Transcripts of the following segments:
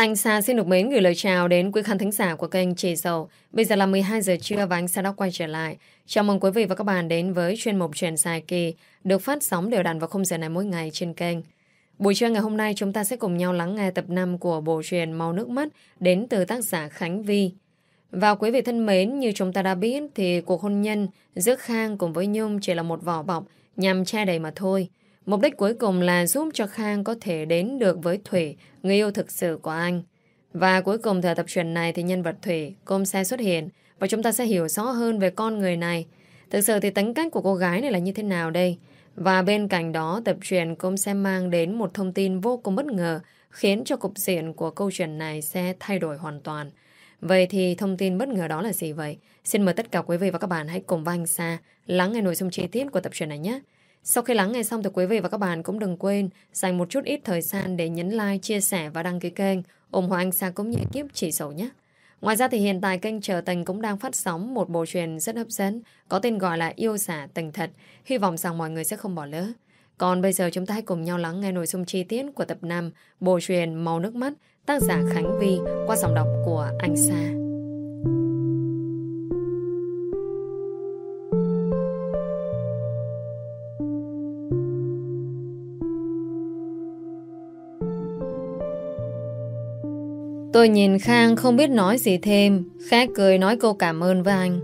Anh Sa xin được mến gửi lời chào đến quý khán thính giả của kênh Chị Dầu. Bây giờ là 12 giờ trưa và anh Sa đã quay trở lại. Chào mừng quý vị và các bạn đến với chuyên mục truyền dài kỳ được phát sóng đều đặn vào khung giờ này mỗi ngày trên kênh. Buổi trưa ngày hôm nay chúng ta sẽ cùng nhau lắng nghe tập 5 của bộ truyền Màu Nước Mắt đến từ tác giả Khánh Vi. Và quý vị thân mến, như chúng ta đã biết thì cuộc hôn nhân giữa Khang cùng với Nhung chỉ là một vỏ bọc nhằm che đầy mà thôi. Mục đích cuối cùng là giúp cho Khang có thể đến được với Thủy, người yêu thực sự của anh. Và cuối cùng thời tập truyền này thì nhân vật Thủy cũng sẽ xuất hiện và chúng ta sẽ hiểu rõ hơn về con người này. Thực sự thì tính cách của cô gái này là như thế nào đây? Và bên cạnh đó tập truyền cũng sẽ mang đến một thông tin vô cùng bất ngờ khiến cho cục diện của câu chuyện này sẽ thay đổi hoàn toàn. Vậy thì thông tin bất ngờ đó là gì vậy? Xin mời tất cả quý vị và các bạn hãy cùng với anh Sa lắng nghe nội dung chi tiết của tập truyện này nhé. Sau khi lắng nghe xong thì quý vị và các bạn cũng đừng quên dành một chút ít thời gian để nhấn like, chia sẻ và đăng ký kênh ủng hộ anh Sa cũng như kiếp chỉ sổ nhé. Ngoài ra thì hiện tại kênh Trở Tình cũng đang phát sóng một bộ truyền rất hấp dẫn có tên gọi là Yêu xả tình thật. Hy vọng rằng mọi người sẽ không bỏ lỡ. Còn bây giờ chúng ta hãy cùng nhau lắng nghe nội dung chi tiết của tập 5 bộ truyền Màu Nước Mắt tác giả Khánh Vi qua giọng đọc của anh Sa. Tôi nhìn Khang không biết nói gì thêm Khác cười nói cô cảm ơn với anh.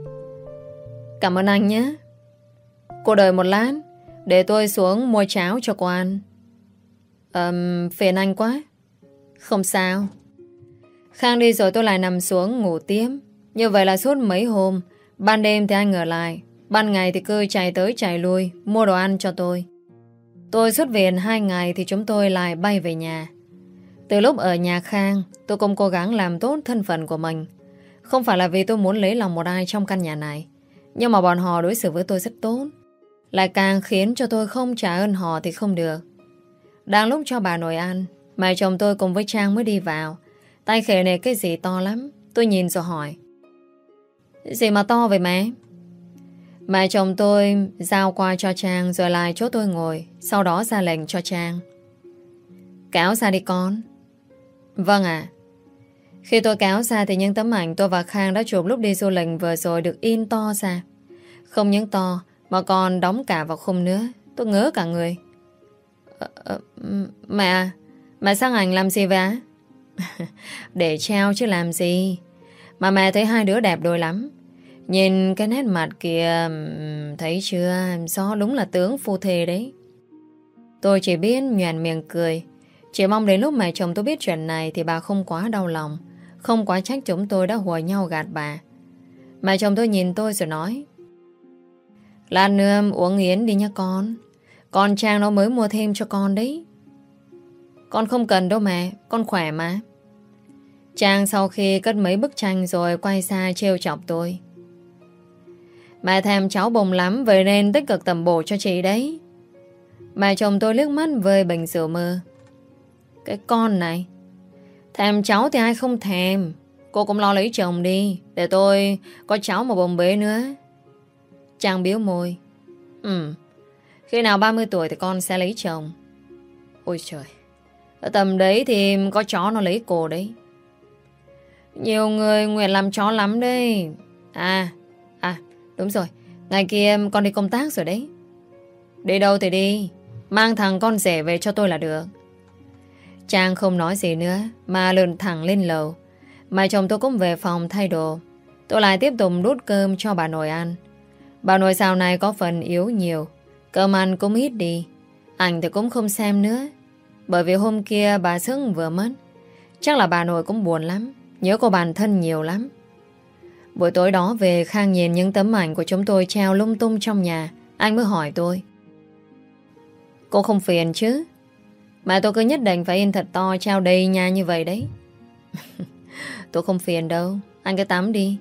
Cảm ơn anh nhé. Cô đợi một lát Để tôi xuống mua cháo cho cô ăn. Ờm, phiền anh quá. Không sao. Khang đi rồi tôi lại nằm xuống ngủ tiếp. Như vậy là suốt mấy hôm Ban đêm thì anh ở lại Ban ngày thì cứ chạy tới chạy lui Mua đồ ăn cho tôi. Tôi xuất viện hai ngày thì chúng tôi lại bay về nhà từ lúc ở nhà Khang, tôi cũng cố gắng làm tốt thân phận của mình. Không phải là vì tôi muốn lấy lòng một ai trong căn nhà này, nhưng mà bọn họ đối xử với tôi rất tốt. Lại càng khiến cho tôi không trả ơn họ thì không được. Đang lúc cho bà nội ăn, mẹ chồng tôi cùng với Trang mới đi vào. Tay khề này cái gì to lắm, tôi nhìn rồi hỏi. Gì mà to vậy mẹ? Mẹ chồng tôi giao qua cho Trang rồi lại chỗ tôi ngồi, sau đó ra lệnh cho Trang. Cáo ra đi con. Vâng ạ. Khi tôi kéo ra thì những tấm ảnh tôi và Khang đã chụp lúc đi du lịch vừa rồi được in to ra. Không những to mà còn đóng cả vào khung nữa. Tôi ngớ cả người. À, à, mẹ, mẹ sang ảnh làm gì vậy Để treo chứ làm gì. Mà mẹ thấy hai đứa đẹp đôi lắm. Nhìn cái nét mặt kìa, thấy chưa, gió đúng là tướng phu thề đấy. Tôi chỉ biết nhoàn miệng cười. Chỉ mong đến lúc mẹ chồng tôi biết chuyện này Thì bà không quá đau lòng. Không quá trách chúng tôi đã hùa nhau gạt bà. Mẹ chồng tôi nhìn tôi rồi nói, Lát nữa uống yến đi nha con. Con Trang nó mới mua thêm cho con đấy. Con không cần đâu mẹ, Con khỏe mà. Trang sau khi cất mấy bức tranh rồi quay xa trêu chọc tôi. Mẹ thèm cháu bồng lắm, Vậy nên tích cực tầm bổ cho chị đấy. Mẹ chồng tôi liếc mắt với bình sữa mơ cái con này. Thèm cháu thì ai không thèm. Cô cũng lo lấy chồng đi, Để tôi có cháu một bồng bế nữa. Trang biếu môi. Ừ Khi nào 30 tuổi thì con sẽ lấy chồng. Ôi trời, Ở tầm đấy thì có chó nó lấy cô đấy. Nhiều người nguyện làm chó lắm đấy. À À đúng rồi, Ngày kia con đi công tác rồi đấy. Đi đâu thì đi, Mang thằng con rể về cho tôi là được. Trang không nói gì nữa, Mà lượn thẳng lên lầu. Mà chồng tôi cũng về phòng thay đồ. Tôi lại tiếp tục đút cơm cho bà nội ăn. Bà nội xào này có phần yếu nhiều, Cơm ăn cũng ít đi. Ảnh thì cũng không xem nữa, Bởi vì hôm kia bà Sức vừa mất. Chắc là bà nội cũng buồn lắm, Nhớ cô bản thân nhiều lắm. Buổi tối đó về Khang nhìn những tấm ảnh của chúng tôi treo lung tung trong nhà. Anh mới hỏi tôi. Cô không phiền chứ? Mà tôi cứ nhất định phải in thật to trao đầy nhà như vậy đấy. tôi không phiền đâu. Anh cứ tắm đi.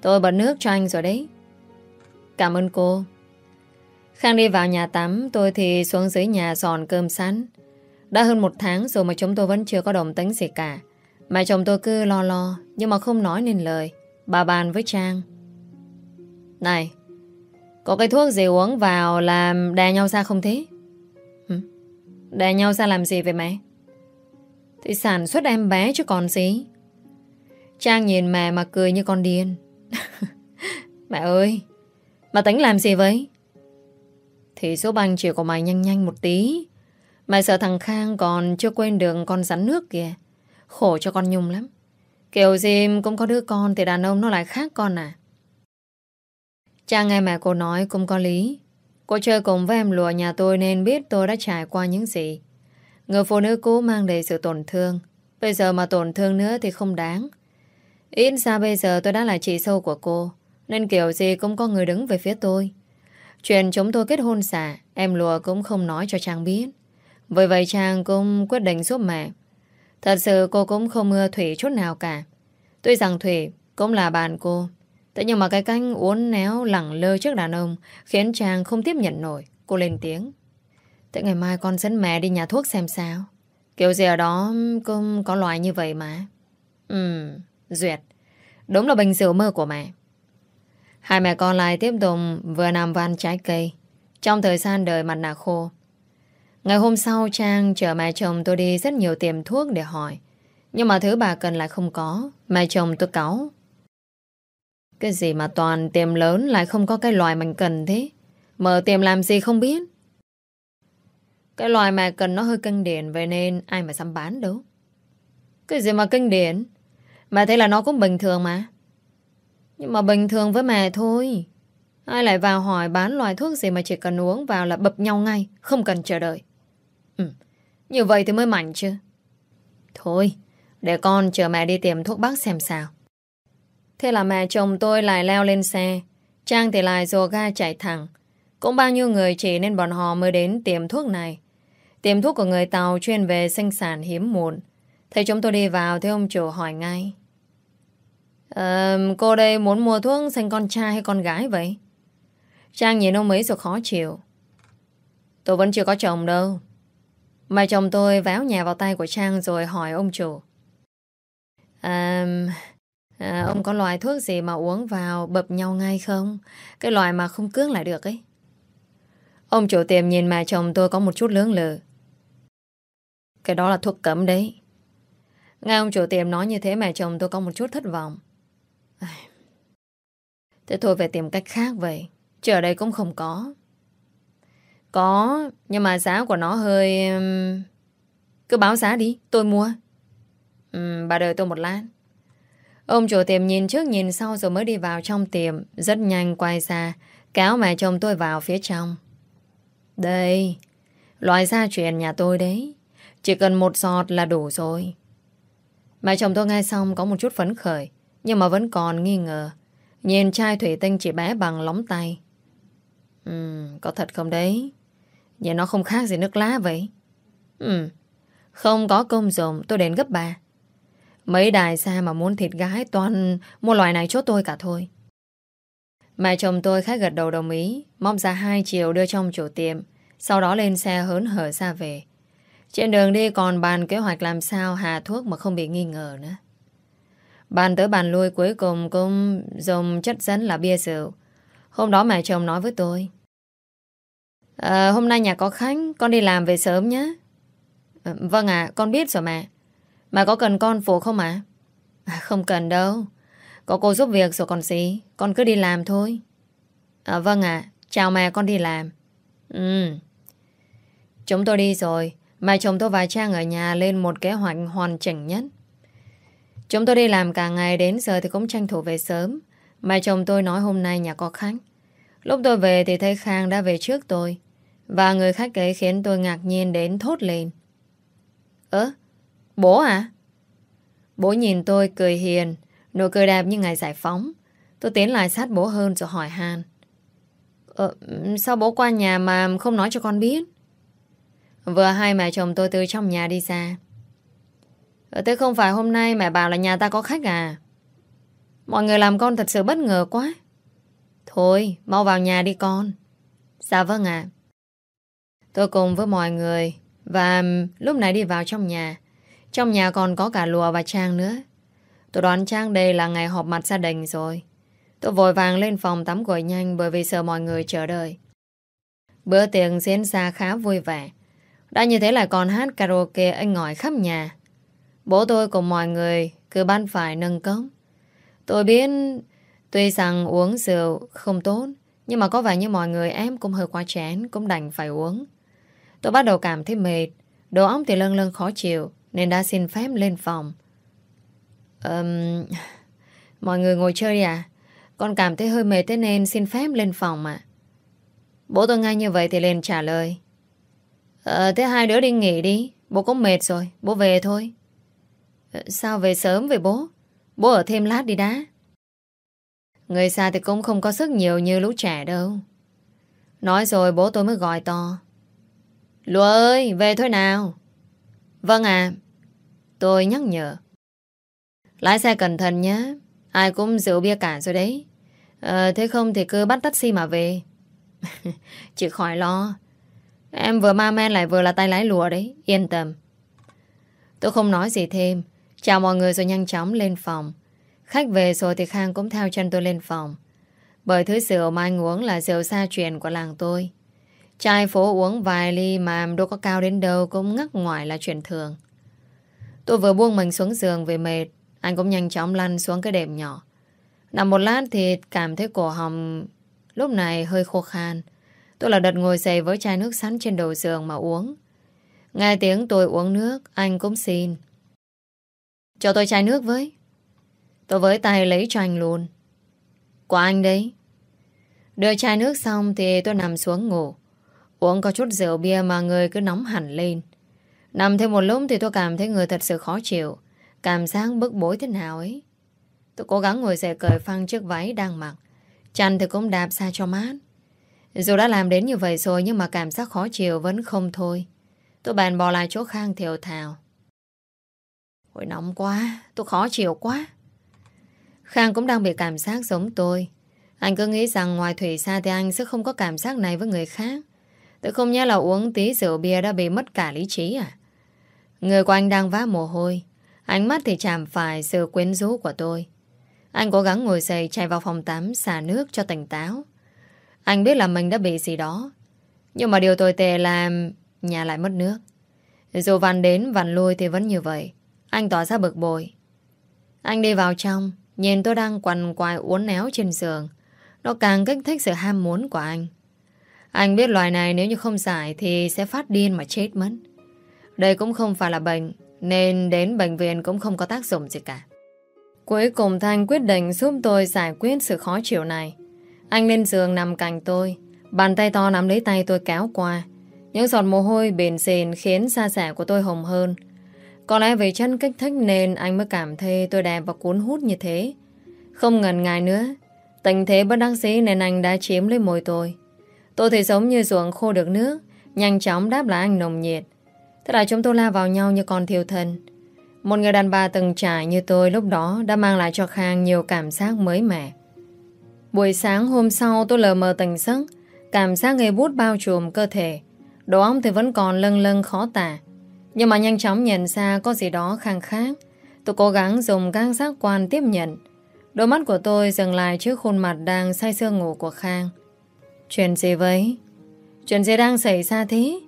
Tôi bật nước cho anh rồi đấy. Cảm ơn cô. Khang đi vào nhà tắm, tôi thì xuống dưới nhà giòn cơm sẵn. Đã hơn một tháng rồi mà chúng tôi vẫn chưa có đồng tính gì cả. Mà chồng tôi cứ lo lo, nhưng mà không nói nên lời. Bà bàn với Trang. Này, có cái thuốc gì uống vào làm đè nhau ra không thế? Đè nhau ra làm gì vậy mẹ? Thì sản xuất em bé chứ còn gì. Trang nhìn mẹ mà cười như con điên. Mẹ ơi, Mà tính làm gì vậy? Thì số băng chỉ của mày nhanh nhanh một tí. Mày sợ thằng Khang còn chưa quên được con rắn nước kìa. Khổ cho con Nhung lắm. Kiểu gì cũng có đứa con Thì đàn ông nó lại khác con à? Trang nghe mẹ cô nói cũng có lý. Cô chơi cùng với em lùa nhà tôi Nên biết tôi đã trải qua những gì. Người phụ nữ cũ mang đầy sự tổn thương. Bây giờ mà tổn thương nữa thì không đáng. Ít ra bây giờ tôi đã là chị sâu của cô, Nên kiểu gì cũng có người đứng về phía tôi. Chuyện chúng tôi kết hôn xả, Em lùa cũng không nói cho Trang biết. Vì vậy Trang cũng quyết định giúp mẹ. Thật sự cô cũng không ưa Thủy chút nào cả. Tuy rằng Thủy cũng là bạn cô Thế nhưng mà cái canh uốn néo lẳng lơ trước đàn ông Khiến Trang không tiếp nhận nổi. Cô lên tiếng. Thế ngày mai con dẫn mẹ đi nhà thuốc xem sao. Kiểu gì ở đó cũng có loại như vậy mà. Ừ Duyệt. Đúng là bình rượu mơ của mẹ. Hai mẹ con lại tiếp tục vừa nằm van trái cây. Trong thời gian đợi mặt nạ khô, Ngày hôm sau Trang chở mẹ chồng tôi đi rất nhiều tiệm thuốc để hỏi. Nhưng mà thứ bà cần lại không có. Mẹ chồng tôi cáu. Cái gì mà toàn tiệm lớn lại không có cái loài mình cần thế? Mở tiệm làm gì không biết? Cái loài mà cần nó hơi kinh điển, Vậy nên ai mà dám bán đâu. Cái gì mà kinh điển? Mẹ thấy là nó cũng bình thường mà. Nhưng mà bình thường với mẹ thôi. Ai lại vào hỏi bán loại thuốc gì mà chỉ cần uống vào là bập nhau ngay, Không cần chờ đợi. Ừ. Như vậy thì mới mạnh chứ. Thôi, Để con chờ mẹ đi tìm thuốc bác xem sao. Thế là mẹ chồng tôi lại leo lên xe. Trang thì lại rồ ga chạy thẳng. Cũng bao nhiêu người chỉ nên bọn họ mới đến tiệm thuốc này. Tiệm thuốc của người Tàu chuyên về sinh sản hiếm muộn. Thấy chúng tôi đi vào Thì ông chủ hỏi ngay. À, Cô đây muốn mua thuốc Sinh con trai hay con gái vậy? Trang nhìn ông ấy rồi khó chịu. Tôi vẫn chưa có chồng đâu. Mà chồng tôi véo nhà vào tay của Trang Rồi hỏi ông chủ. À, à, Ông có loại thuốc gì mà uống vào Bập nhau ngay không? Cái loại mà không cưỡng lại được ấy. Ông chủ tiệm nhìn mà chồng tôi có một chút lưỡng lự. Cái đó là thuốc cấm đấy. Nghe ông chủ tiệm nói như thế Mẹ chồng tôi có một chút thất vọng. Thế thôi phải tìm cách khác vậy. Chứ ở đây cũng không có. Có Nhưng mà giá của nó hơi Cứ báo giá đi Tôi mua. Ừ, Bà đợi tôi một lát. Ông chủ tiệm nhìn trước nhìn sau Rồi mới đi vào trong tiệm Rất nhanh quay ra Kéo mẹ chồng tôi vào phía trong Đây Loại gia truyền nhà tôi đấy Chỉ cần một giọt là đủ rồi Mẹ chồng tôi nghe xong có một chút phấn khởi Nhưng mà vẫn còn nghi ngờ Nhìn chai thủy tinh chỉ bé bằng lóng tay Ừ, có thật không đấy? Nhìn nó không khác gì nước lá vậy. Ừ, không có công dụng tôi đến gấp ba. Mấy đài xa mà muốn thịt gái toàn mua loại này chốt tôi cả thôi. Mẹ chồng tôi khách gật đầu đồng ý, mong ra hai triệu đưa trong chủ tiệm, sau đó lên xe hớn hở ra về. Trên đường đi còn bàn kế hoạch làm sao hạ thuốc mà không bị nghi ngờ nữa. Bàn tới bàn lui cuối cùng cũng dùng chất dẫn là bia rượu. Hôm đó mẹ chồng nói với tôi. À, hôm nay nhà có khách, con đi làm về sớm nhé. À, vâng ạ, con biết rồi mẹ. Mà có cần con phụ không ạ? À? không cần đâu. Có cô giúp việc rồi còn gì. Con cứ đi làm thôi. À, vâng ạ, chào mẹ con đi làm. Ừ. Chúng tôi đi rồi. Mẹ chồng tôi và Trang ở nhà lên một kế hoạch hoàn chỉnh nhất. Chúng tôi đi làm cả ngày đến giờ thì cũng tranh thủ về sớm. Mẹ chồng tôi nói hôm nay nhà có khách. Lúc tôi về thì thấy Khang đã về trước tôi. Và người khách ấy khiến tôi ngạc nhiên đến thốt lên. Ơ, bố à? Bố nhìn tôi cười hiền, nụ cười đẹp như ngày giải phóng. Tôi tiến lại sát bố hơn rồi hỏi han. Ờ, sao bố qua nhà mà không nói cho con biết? Vừa hai mẹ chồng tôi từ trong nhà đi ra. Ờ, thế không phải hôm nay mẹ bảo là nhà ta có khách à? Mọi người làm con thật sự bất ngờ quá. Thôi, mau vào nhà đi con. Dạ vâng ạ. Tôi cùng với mọi người và lúc này đi vào trong nhà. Trong nhà còn có cả lùa và Trang nữa. Tôi đoán Trang đây là ngày họp mặt gia đình rồi. Tôi vội vàng lên phòng tắm gội nhanh bởi vì sợ mọi người chờ đợi. Bữa tiệc diễn ra khá vui vẻ. Đã như thế lại còn hát karaoke anh ngỏi khắp nhà. Bố tôi cùng mọi người cứ ban phải nâng cốc. Tôi biết tuy rằng uống rượu không tốt, nhưng mà có vẻ như mọi người em cũng hơi quá chén, cũng đành phải uống. Tôi bắt đầu cảm thấy mệt, đầu óc thì lâng lâng khó chịu, nên đã xin phép lên phòng. Um, mọi người ngồi chơi đi à? Con cảm thấy hơi mệt thế nên xin phép lên phòng mà. Bố tôi ngay như vậy thì lên trả lời. Ờ, thế hai đứa đi nghỉ đi. Bố cũng mệt rồi, bố về thôi. Ờ, sao về sớm vậy bố? Bố ở thêm lát đi đã. Người xa thì cũng không có sức nhiều như lũ trẻ đâu. Nói rồi bố tôi mới gọi to. Lùa ơi, về thôi nào. Vâng à. Tôi nhắc nhở. Lái xe cẩn thận nhé. Ai cũng rượu bia cả rồi đấy. À, thế không thì cứ bắt taxi mà về. Chị khỏi lo. Em vừa ma men lại vừa là tay lái lùa đấy. Yên tâm. Tôi không nói gì thêm. Chào mọi người rồi nhanh chóng lên phòng. Khách về rồi thì Khang cũng theo chân tôi lên phòng. Bởi thứ rượu mà anh uống là rượu xa truyền của làng tôi. Trai phố uống vài ly mà đâu có cao đến đâu cũng ngắc ngoài là chuyện thường. Tôi vừa buông mình xuống giường về mệt. Anh cũng nhanh chóng lăn xuống cái đệm nhỏ. Nằm một lát thì cảm thấy cổ họng lúc này hơi khô khan. Tôi là đợt ngồi dậy với chai nước sẵn trên đầu giường mà uống. Nghe tiếng tôi uống nước, anh cũng xin. Cho tôi chai nước với. Tôi với tay lấy cho anh luôn. Của anh đấy. Đưa chai nước xong thì tôi nằm xuống ngủ. Uống có chút rượu bia mà người cứ nóng hẳn lên. Nằm thêm một lúc thì tôi cảm thấy người thật sự khó chịu. Cảm giác bức bối thế nào ấy. Tôi cố gắng ngồi dậy cởi phăng chiếc váy đang mặc. Chăn thì cũng đạp xa cho mát. Dù đã làm đến như vậy rồi nhưng mà cảm giác khó chịu vẫn không thôi. Tôi bàn bỏ lại chỗ khang thiểu thào. Ôi nóng quá, tôi khó chịu quá. Khang cũng đang bị cảm giác giống tôi. Anh cứ nghĩ rằng ngoài Thủy xa thì anh sẽ không có cảm giác này với người khác. Tôi không nhớ là uống tí rượu bia đã bị mất cả lý trí à. Người của anh đang vá mồ hôi. Ánh mắt thì chạm phải sự quyến rũ của tôi. Anh cố gắng ngồi dậy chạy vào phòng tắm xả nước cho tỉnh táo. Anh biết là mình đã bị gì đó. Nhưng mà điều tồi tệ là nhà lại mất nước. Dù vằn đến vằn lui thì vẫn như vậy. Anh tỏ ra bực bội. Anh đi vào trong, nhìn tôi đang quằn quài uốn éo trên giường. Nó càng kích thích sự ham muốn của anh. Anh biết loài này nếu như không giải thì sẽ phát điên mà chết mất. Đây cũng không phải là bệnh, nên đến bệnh viện cũng không có tác dụng gì cả. Cuối cùng Thanh quyết định giúp tôi giải quyết sự khó chịu này. Anh lên giường nằm cạnh tôi, bàn tay to nắm lấy tay tôi kéo qua. Những giọt mồ hôi bền xền khiến da rẻ của tôi hồng hơn. Có lẽ vì chân kích thích nên anh mới cảm thấy tôi đẹp và cuốn hút như thế. Không ngần ngại nữa, tình thế bất đắc dĩ nên anh đã chiếm lấy môi tôi. Tôi thì giống như ruộng khô được nước, nhanh chóng đáp lại anh nồng nhiệt. Thế là chúng tôi la vào nhau như con thiêu thân. Một người đàn bà từng trải như tôi lúc đó đã mang lại cho Khang nhiều cảm giác mới mẻ. Buổi sáng hôm sau tôi lờ mờ tỉnh giấc, cảm giác ngây bút bao trùm cơ thể. Đầu óc thì vẫn còn lâng lâng khó tả. Nhưng mà nhanh chóng nhận ra có gì đó khang khác. Tôi cố gắng dùng các giác quan tiếp nhận. Đôi mắt của tôi dừng lại trước khuôn mặt đang say sưa ngủ của Khang. Chuyện gì vậy? Chuyện gì đang xảy ra thế?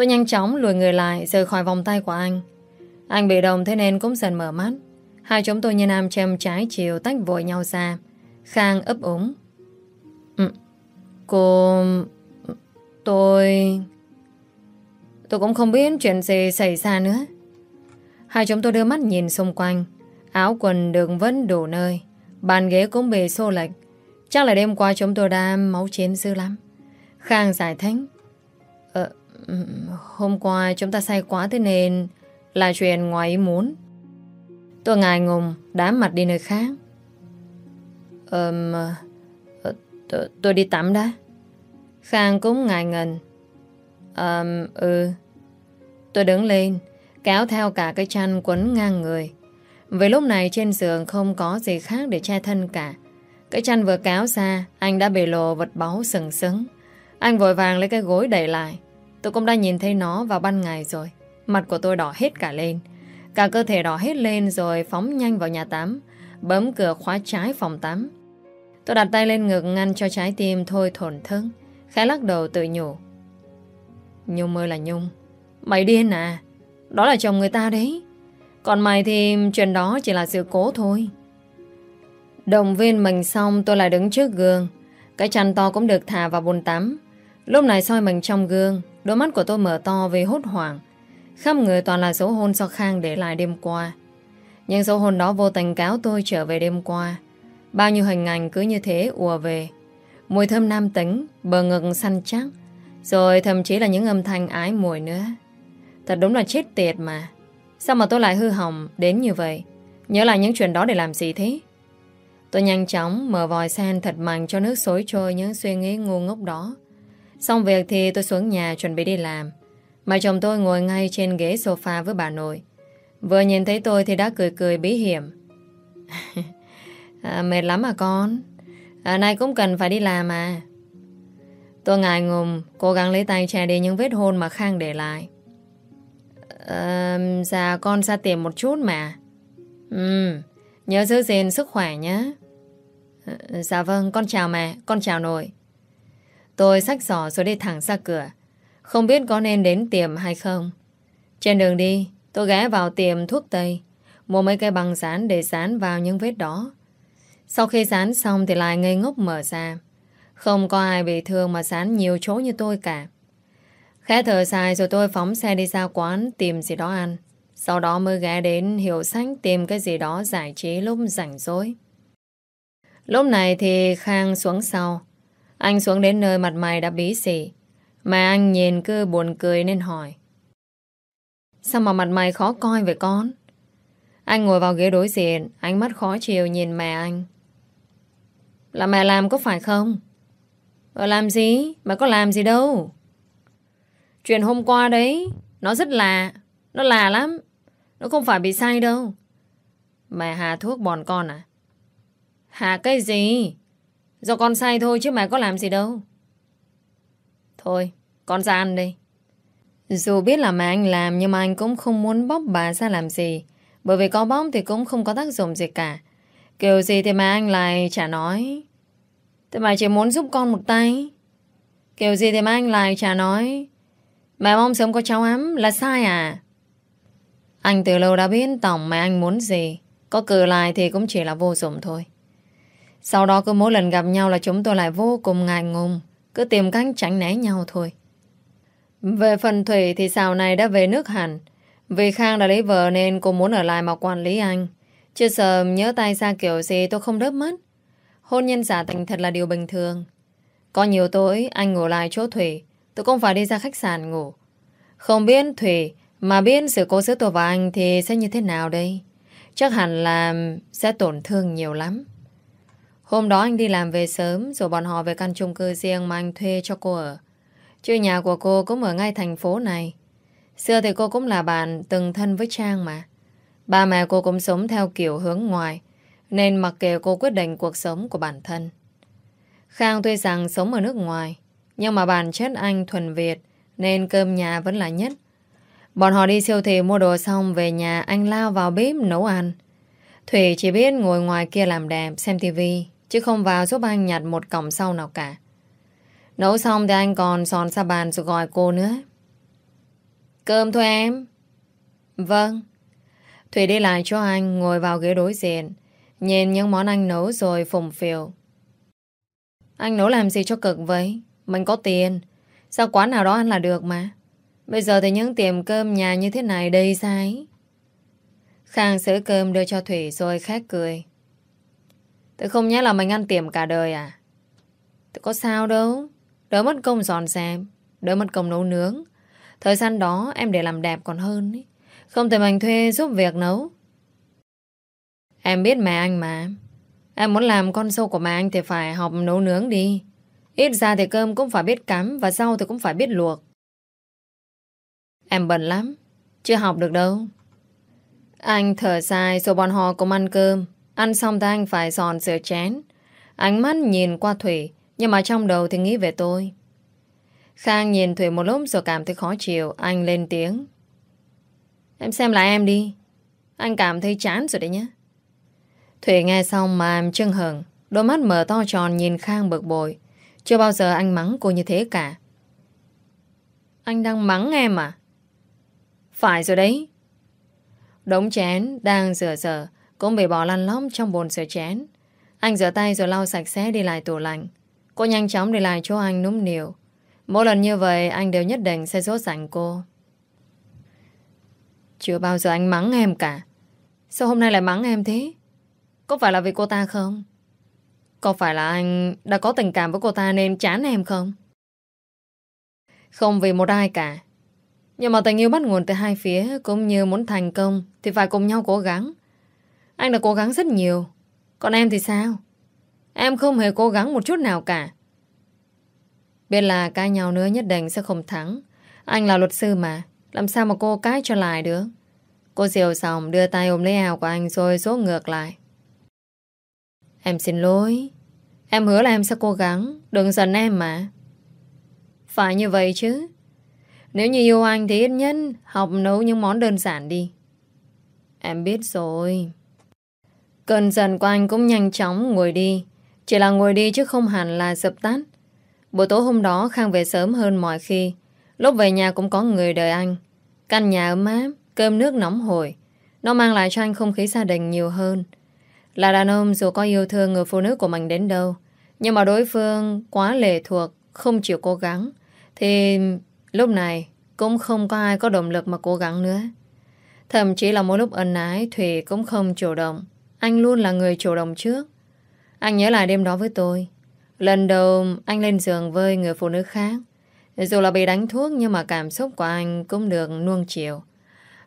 Tôi nhanh chóng lùi người lại rời khỏi vòng tay của anh. Anh bị động thế nên cũng dần mở mắt. Hai chúng tôi như nam châm trái chiều tách vội nhau ra. Khang ấp úng. Ừ, cô... Tôi... Tôi cũng không biết chuyện gì xảy ra nữa. Hai chúng tôi đưa mắt nhìn xung quanh. Áo quần đường vẫn đủ nơi. Bàn ghế cũng bị xô lệch. Chắc là đêm qua chúng tôi đã máu chiến dữ lắm. Khang giải thích. Ờ, hôm qua chúng ta say quá thế nên là chuyện ngoài ý muốn. Tôi ngài ngùng, đá mặt đi nơi khác. Ờm... Ờ, um, tôi, tôi đi tắm đã. Khang cũng ngại ngần. Ờm... Um, ừ... Tôi đứng lên, kéo theo cả cái chăn quấn ngang người. Vì lúc này trên giường không có gì khác để che thân cả. Cái chăn vừa kéo ra, anh đã bị lộ vật báu sừng sững. Anh vội vàng lấy cái gối đẩy lại. Tôi cũng đã nhìn thấy nó vào ban ngày rồi. Mặt của tôi đỏ hết cả lên. Cả cơ thể đỏ hết lên rồi phóng nhanh vào nhà tắm. Bấm cửa khóa trái phòng tắm. Tôi đặt tay lên ngực ngăn cho trái tim thôi thổn thức. Khẽ lắc đầu tự nhủ. Nhung ơi là Nhung. Mày điên à? Đó là chồng người ta đấy. Còn mày thì chuyện đó chỉ là sự cố thôi. Động viên mình xong tôi lại đứng trước gương. Cái chăn to cũng được thả vào bồn tắm. Lúc này soi mình trong gương, đôi mắt của tôi mở to vì hốt hoảng. Khắp người toàn là dấu hôn do Khang để lại đêm qua. Nhưng dấu hôn đó vô tình cáo tôi trở về đêm qua. Bao nhiêu hình ảnh cứ như thế ùa về. Mùi thơm nam tính, bờ ngực săn chắc, rồi thậm chí là những âm thanh ái mùi nữa. Thật đúng là chết tiệt mà. Sao mà tôi lại hư hỏng đến như vậy? Nhớ lại những chuyện đó để làm gì thế? Tôi nhanh chóng mở vòi sen thật mạnh cho nước xối trôi những suy nghĩ ngu ngốc đó. Xong việc thì tôi xuống nhà chuẩn bị đi làm. Mà chồng tôi ngồi ngay trên ghế sofa với bà nội. Vừa nhìn thấy tôi thì đã cười cười bí hiểm. à, mệt lắm à con? À, nay cũng cần phải đi làm à? Tôi ngại ngùng, cố gắng lấy tay che đi những vết hôn mà Khang để lại. À, dạ con ra tiệm một chút mà. Ừ, nhớ giữ gìn sức khỏe nhé. À, dạ vâng, con chào mẹ, con chào nội. Tôi xách giỏ rồi đi thẳng ra cửa. Không biết có nên đến tiệm hay không. Trên đường đi, tôi ghé vào tiệm thuốc Tây, mua mấy cây băng dán để dán vào những vết đó. Sau khi dán xong thì lại ngây ngốc mở ra. Không có ai bị thương mà dán nhiều chỗ như tôi cả. Khẽ thở dài rồi tôi phóng xe đi ra quán tìm gì đó ăn. Sau đó mới ghé đến hiệu sách tìm cái gì đó giải trí lúc rảnh rỗi. Lúc này thì Khang xuống sau. Anh xuống đến nơi mặt mày đã bí xỉ. Mà anh nhìn cứ buồn cười nên hỏi. Sao mà mặt mày khó coi vậy con? Anh ngồi vào ghế đối diện, ánh mắt khó chịu nhìn mẹ anh. Là mẹ làm có phải không? Ở làm gì? Mẹ có làm gì đâu. Chuyện hôm qua đấy, nó rất lạ. Nó lạ lắm. Nó không phải bị say đâu. Mẹ hạ thuốc bòn con à? Hạ cái gì? Do con say thôi chứ mẹ có làm gì đâu. Thôi, con ra ăn đi. Dù biết là mẹ anh làm nhưng mà anh cũng không muốn bóp bà ra làm gì. Bởi vì có bóp thì cũng không có tác dụng gì cả. Kiểu gì thì mà anh lại chả nói. Thế mà chỉ muốn giúp con một tay. Kiểu gì thì mà anh lại chả nói. Mẹ mong sớm có cháu ấm là sai à? Anh từ lâu đã biết tổng mà anh muốn gì. Có cử lại thì cũng chỉ là vô dụng thôi. Sau đó cứ mỗi lần gặp nhau là chúng tôi lại vô cùng ngại ngùng. Cứ tìm cách tránh né nhau thôi. Về phần Thủy thì xào này đã về nước hẳn. Vì Khang đã lấy vợ nên cô muốn ở lại mà quản lý anh. Chưa sợ nhớ tay xa kiểu gì tôi không đớp mất. Hôn nhân giả tình thật là điều bình thường. Có nhiều tối anh ngủ lại chỗ Thủy. Tôi cũng phải đi ra khách sạn ngủ. Không biết Thủy mà biết sự cố giữa tôi và anh thì sẽ như thế nào đây? Chắc hẳn là sẽ tổn thương nhiều lắm. Hôm đó anh đi làm về sớm rồi bọn họ về căn chung cư riêng mà anh thuê cho cô ở. Chứ nhà của cô cũng ở ngay thành phố này. Xưa thì cô cũng là bạn từng thân với Trang mà. Ba mẹ cô cũng sống theo kiểu hướng ngoài, nên mặc kệ cô quyết định cuộc sống của bản thân. Khang tuy rằng sống ở nước ngoài, nhưng mà bản chất anh thuần Việt, nên cơm nhà vẫn là nhất. Bọn họ đi siêu thị mua đồ xong về nhà anh lao vào bếp nấu ăn. Thủy chỉ biết ngồi ngoài kia làm đẹp, xem tivi chứ không vào giúp anh nhặt một cọng sau nào cả. Nấu xong thì anh còn son xa bàn rồi gọi cô nữa. Cơm thôi em. Vâng. Thủy đi lại cho anh ngồi vào ghế đối diện, nhìn những món anh nấu rồi phùng phiều. Anh nấu làm gì cho cực vậy? Mình có tiền. Sao quán nào đó ăn là được mà. Bây giờ thì những tiệm cơm nhà như thế này đầy sai. Khang sữa cơm đưa cho Thủy rồi khát cười. Tôi không nhớ là mình ăn tiệm cả đời à? Tôi có sao đâu. Đỡ mất công dọn dẹp, đỡ mất công nấu nướng. Thời gian đó em để làm đẹp còn hơn. Ý. Không thể mình thuê giúp việc nấu. Em biết mẹ anh mà. Em muốn làm con sâu của mẹ anh thì phải học nấu nướng đi. Ít ra thì cơm cũng phải biết cắm và rau thì cũng phải biết luộc. Em bận lắm, chưa học được đâu. Anh thở dài rồi bọn họ cùng ăn cơm. Ăn xong thì anh phải dọn rửa chén. Ánh mắt nhìn qua Thủy, nhưng mà trong đầu thì nghĩ về tôi. Khang nhìn Thủy một lúc rồi cảm thấy khó chịu. Anh lên tiếng. Em xem lại em đi. Anh cảm thấy chán rồi đấy nhé. Thủy nghe xong mà em chưng hờn, Đôi mắt mở to tròn nhìn Khang bực bội. Chưa bao giờ anh mắng cô như thế cả. Anh đang mắng em à? Phải rồi đấy. Đống chén đang rửa rửa cũng bị bỏ lăn lóc trong bồn rửa chén. Anh rửa tay rồi lau sạch sẽ đi lại tủ lạnh. Cô nhanh chóng đi lại chỗ anh núm niều Mỗi lần như vậy, anh đều nhất định sẽ dốt dành cô. Chưa bao giờ anh mắng em cả. Sao hôm nay lại mắng em thế? Có phải là vì cô ta không? Có phải là anh đã có tình cảm với cô ta nên chán em không? Không vì một ai cả. Nhưng mà tình yêu bắt nguồn từ hai phía, cũng như muốn thành công, thì phải cùng nhau cố gắng. Anh đã cố gắng rất nhiều. Còn em thì sao? Em không hề cố gắng một chút nào cả. Biết là cãi nhau nữa nhất định sẽ không thắng. Anh là luật sư mà. Làm sao mà cô cãi cho lại được? Cô diều xong đưa tay ôm lấy áo của anh rồi số ngược lại. Em xin lỗi. Em hứa là em sẽ cố gắng. Đừng giận em mà. Phải như vậy chứ. Nếu như yêu anh thì ít nhất học nấu những món đơn giản đi. Em biết rồi. Cơn giận của anh cũng nhanh chóng ngồi đi. Chỉ là ngồi đi chứ không hẳn là dập tắt. Buổi tối hôm đó Khang về sớm hơn mọi khi. Lúc về nhà cũng có người đợi anh. Căn nhà ấm áp, cơm nước nóng hổi. Nó mang lại cho anh không khí gia đình nhiều hơn. Là đàn ông dù có yêu thương người phụ nữ của mình đến đâu, nhưng mà đối phương quá lệ thuộc, không chịu cố gắng, thì lúc này cũng không có ai có động lực mà cố gắng nữa. Thậm chí là mỗi lúc ân ái Thủy cũng không chủ động. Anh luôn là người chủ động trước. Anh nhớ lại đêm đó với tôi. Lần đầu anh lên giường với người phụ nữ khác. Dù là bị đánh thuốc nhưng mà cảm xúc của anh cũng được nuông chiều.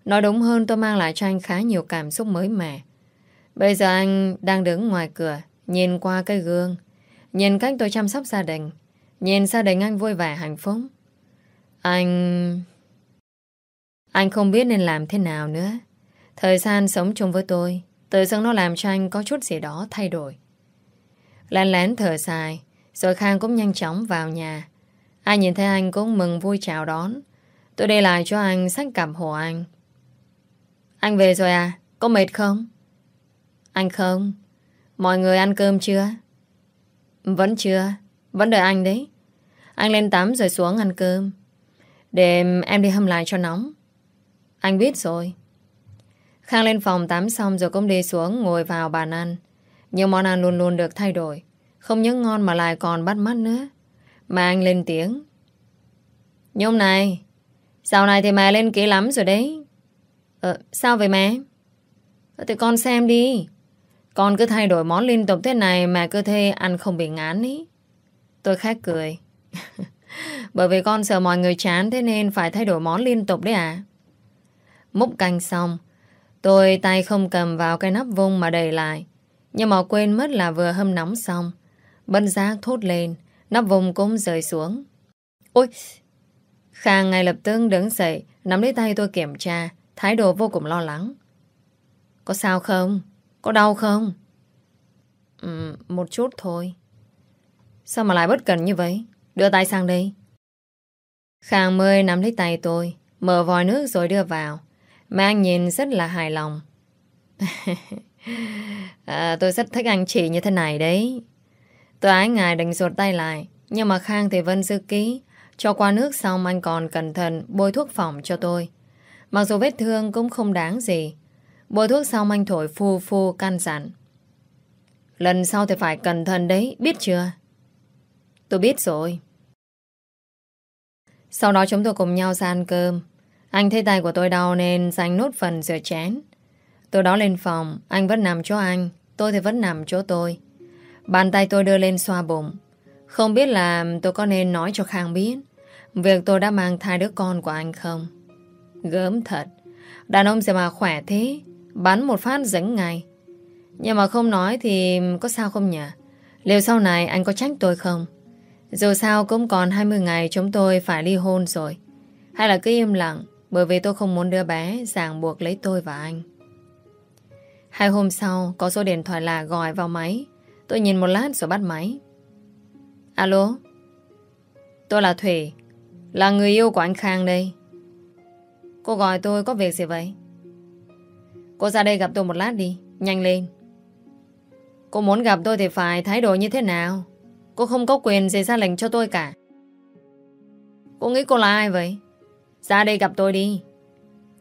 Nói đúng hơn tôi mang lại cho anh khá nhiều cảm xúc mới mẻ. Bây giờ anh đang đứng ngoài cửa, nhìn qua cái gương, nhìn cách tôi chăm sóc gia đình, nhìn gia đình anh vui vẻ hạnh phúc. Anh... Anh không biết nên làm thế nào nữa. Thời gian sống chung với tôi, tự dưng nó làm cho anh có chút gì đó thay đổi. Lén lén thở dài, rồi Khang cũng nhanh chóng vào nhà. Ai nhìn thấy anh cũng mừng vui chào đón. Tôi để lại cho anh sách cặp hộ anh. Anh về rồi à? Có mệt không? Anh không. Mọi người ăn cơm chưa? Vẫn chưa. Vẫn đợi anh đấy. Anh lên tắm rồi xuống ăn cơm. Để em đi hâm lại cho nóng. Anh biết rồi. Khang lên phòng tắm xong rồi cũng đi xuống ngồi vào bàn ăn. Nhưng món ăn luôn luôn được thay đổi. Không những ngon mà lại còn bắt mắt nữa. Mà anh lên tiếng. Nhung này, sau này thì mẹ lên kỹ lắm rồi đấy. Ờ, sao vậy mẹ? Ờ, thì con xem đi. Con cứ thay đổi món liên tục thế này mà cơ thể ăn không bị ngán ý. Tôi khác cười. Bởi vì con sợ mọi người chán thế nên phải thay đổi món liên tục đấy à? Múc canh xong, tôi tay không cầm vào cái nắp vung mà đầy lại. Nhưng mà quên mất là vừa hâm nóng xong. Bân giác thốt lên, nắp vung cũng rơi xuống. Ôi! Khang ngay lập tức đứng dậy, nắm lấy tay tôi kiểm tra, thái độ vô cùng lo lắng. Có sao không? Có đau không? Ừ, một chút thôi. Sao mà lại bất cần như vậy? Đưa tay sang đây. Khang mơi nắm lấy tay tôi, mở vòi nước rồi đưa vào. Mà anh nhìn rất là hài lòng. à, tôi rất thích anh chị như thế này đấy. Tôi ái ngài đành ruột tay lại, nhưng mà Khang thì vẫn giữ ký. Cho qua nước xong anh còn cẩn thận bôi thuốc phòng cho tôi. Mặc dù vết thương cũng không đáng gì. Bôi thuốc xong anh thổi phu phu căn dặn. Lần sau thì phải cẩn thận đấy, biết chưa? Tôi biết rồi. Sau đó chúng tôi cùng nhau ra ăn cơm. Anh thấy tay của tôi đau nên dành nốt phần rửa chén. Tôi đó lên phòng, anh vẫn nằm chỗ anh, tôi thì vẫn nằm chỗ tôi. Bàn tay tôi đưa lên xoa bụng. Không biết là tôi có nên nói cho Khang biết việc tôi đã mang thai đứa con của anh không. Gớm thật. Đàn ông gì mà khỏe thế, bắn một phát dính ngay. Nhưng mà không nói thì có sao không nhỉ? Liệu sau này anh có trách tôi không? Dù sao cũng còn 20 ngày chúng tôi phải ly hôn rồi. Hay là cứ im lặng bởi vì tôi không muốn đưa bé ràng buộc lấy tôi và anh. Hai hôm sau có số điện thoại lạ gọi vào máy. Tôi nhìn một lát rồi bắt máy. Alo? Tôi là Thủy, là người yêu của anh Khang đây. Cô gọi tôi có việc gì vậy? Cô ra đây gặp tôi một lát đi, nhanh lên. Cô muốn gặp tôi thì phải thái độ như thế nào? Cô không có quyền gì ra lệnh cho tôi cả. Cô nghĩ cô là ai vậy? Ra đây gặp tôi đi.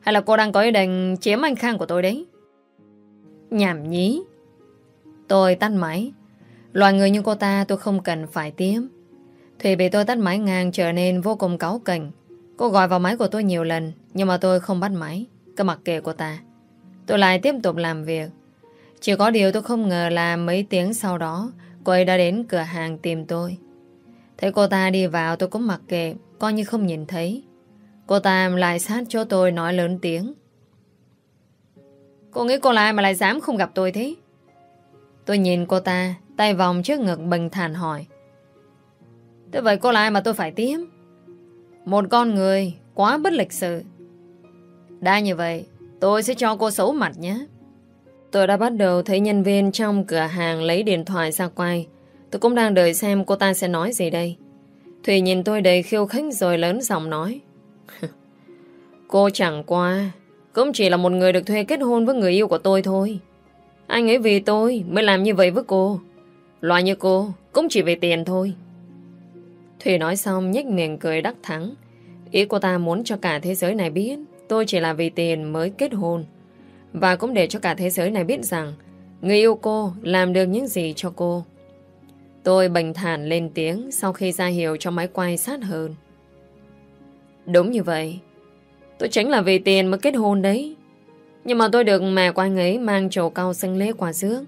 Hay là cô đang có ý định chiếm anh Khang của tôi đấy? Nhảm nhí. Tôi tắt máy. Loài người như cô ta tôi không cần phải tiếm. Thủy bị tôi tắt máy ngang trở nên vô cùng cáu kỉnh. Cô gọi vào máy của tôi nhiều lần, nhưng mà tôi không bắt máy. Cứ mặc kệ cô ta. Tôi lại tiếp tục làm việc. Chỉ có điều tôi không ngờ là mấy tiếng sau đó, cô ấy đã đến cửa hàng tìm tôi. Thấy cô ta đi vào, tôi cũng mặc kệ, coi như không nhìn thấy. Cô ta lại sát chỗ tôi nói lớn tiếng. Cô nghĩ cô là ai mà lại dám không gặp tôi thế? Tôi nhìn cô ta, tay vòng trước ngực bình thản hỏi. Thế vậy cô là ai mà tôi phải tiếp? Một con người quá bất lịch sự. Đã như vậy, tôi sẽ cho cô xấu mặt nhé. Tôi đã bắt đầu thấy nhân viên trong cửa hàng lấy điện thoại ra quay. Tôi cũng đang đợi xem cô ta sẽ nói gì đây. Thùy nhìn tôi đầy khiêu khích rồi lớn giọng nói cô chẳng qua, cũng chỉ là một người được thuê kết hôn với người yêu của tôi thôi. Anh ấy vì tôi mới làm như vậy với cô. Loại như cô cũng chỉ vì tiền thôi. Thùy nói xong nhếch miệng cười đắc thắng. Ý cô ta muốn cho cả thế giới này biết tôi chỉ là vì tiền mới kết hôn. Và cũng để cho cả thế giới này biết rằng người yêu cô làm được những gì cho cô. Tôi bình thản lên tiếng sau khi ra hiệu cho máy quay sát hơn. Đúng như vậy. Tôi chính là vì tiền mới kết hôn đấy. Nhưng mà tôi được mẹ của anh ấy mang trầu cao xanh lễ quà dước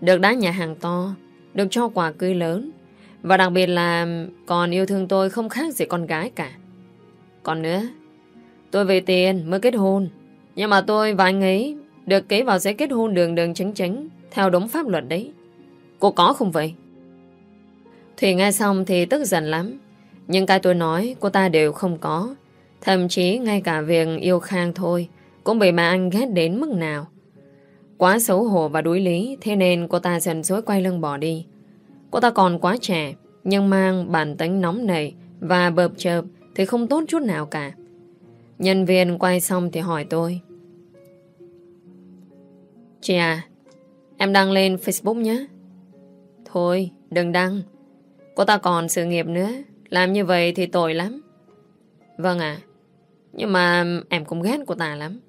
Được đá nhà hàng to. Được cho quà cưới lớn. Và đặc biệt là còn yêu thương tôi không khác gì con gái cả. Còn nữa, tôi vì tiền mới kết hôn. Nhưng mà tôi và anh ấy được ký vào giấy kết hôn đường đường chính chính theo đúng pháp luật đấy. Cô có không vậy? Thủy nghe xong thì tức giận lắm. Nhưng cái tôi nói cô ta đều không có. Thậm chí ngay cả việc yêu Khang thôi cũng bị mà anh ghét đến mức nào. Quá xấu hổ và đuối lý thế nên cô ta dần dối quay lưng bỏ đi. Cô ta còn quá trẻ nhưng mang bản tính nóng nảy và bợp chợp thì không tốt chút nào cả. Nhân viên quay xong thì hỏi tôi. Chị à, em đăng lên Facebook nhé. Thôi, đừng đăng. Cô ta còn sự nghiệp nữa. Làm như vậy thì tội lắm. Vâng ạ. Nhưng mà em cũng ghét cô ta lắm.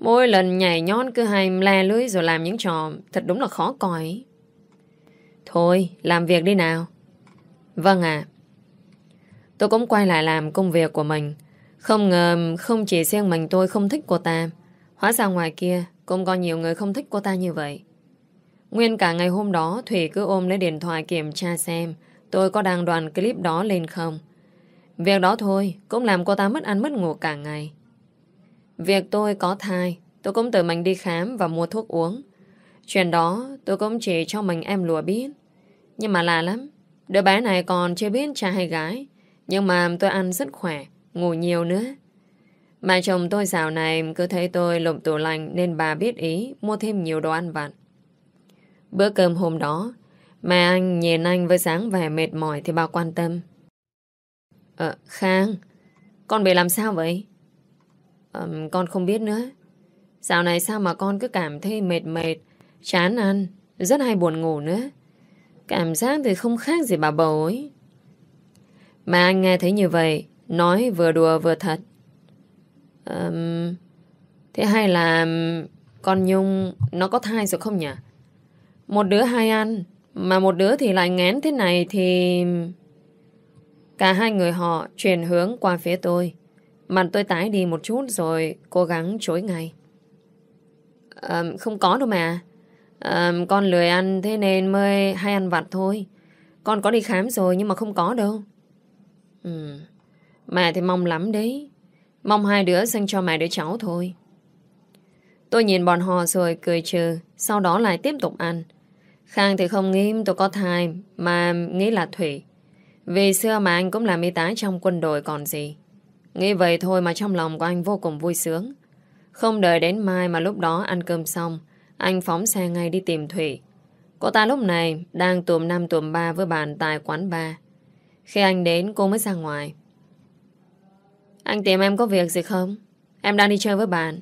Mỗi lần nhảy nhón cứ hay le lưới rồi làm những trò thật đúng là khó coi. Thôi, làm việc đi nào. Vâng ạ. Tôi cũng quay lại làm công việc của mình. Không ngờ không chỉ riêng mình tôi không thích cô ta. Hóa ra ngoài kia cũng có nhiều người không thích cô ta như vậy. Nguyên cả ngày hôm đó Thủy cứ ôm lấy điện thoại kiểm tra xem tôi có đăng đoạn clip đó lên không. Việc đó thôi cũng làm cô ta mất ăn mất ngủ cả ngày. Việc tôi có thai, tôi cũng tự mình đi khám và mua thuốc uống. Chuyện đó tôi cũng chỉ cho mình em lùa biết. Nhưng mà lạ lắm, đứa bé này còn chưa biết trai hay gái. Nhưng mà tôi ăn rất khỏe, ngủ nhiều nữa. Mà chồng tôi dạo này cứ thấy tôi lụm tủ lạnh nên bà biết ý mua thêm nhiều đồ ăn vặt. Bữa cơm hôm đó, mẹ anh nhìn anh với sáng vẻ mệt mỏi thì bà quan tâm. Ờ, Khang, con bị làm sao vậy? Ờ, con không biết nữa. Dạo này sao mà con cứ cảm thấy mệt mệt, chán ăn, rất hay buồn ngủ nữa. Cảm giác thì không khác gì bà bầu ấy. Mà anh nghe thấy như vậy, nói vừa đùa vừa thật. Um, thế hay là con Nhung nó có thai rồi không nhỉ? Một đứa hai ăn, mà một đứa thì lại ngén thế này thì... Cả hai người họ chuyển hướng qua phía tôi. Mặt tôi tái đi một chút rồi cố gắng chối ngay. À, không có đâu mà. À, con lười ăn thế nên mới hay ăn vặt thôi. Con có đi khám rồi nhưng mà không có đâu. Ừ. Mẹ thì mong lắm đấy. Mong hai đứa sinh cho mẹ đứa cháu thôi. Tôi nhìn bọn họ rồi cười trừ, sau đó lại tiếp tục ăn. Khang thì không nghĩ tôi có thai, mà nghĩ là Thủy. Vì xưa mà anh cũng làm y tá trong quân đội còn gì. Nghĩ vậy thôi mà trong lòng của anh vô cùng vui sướng. Không đợi đến mai mà lúc đó ăn cơm xong, anh phóng xe ngay đi tìm Thủy. Cô ta lúc này đang tùm năm tùm ba với bạn tại quán bar. Khi anh đến cô mới ra ngoài. Anh tìm em có việc gì không? Em đang đi chơi với bạn.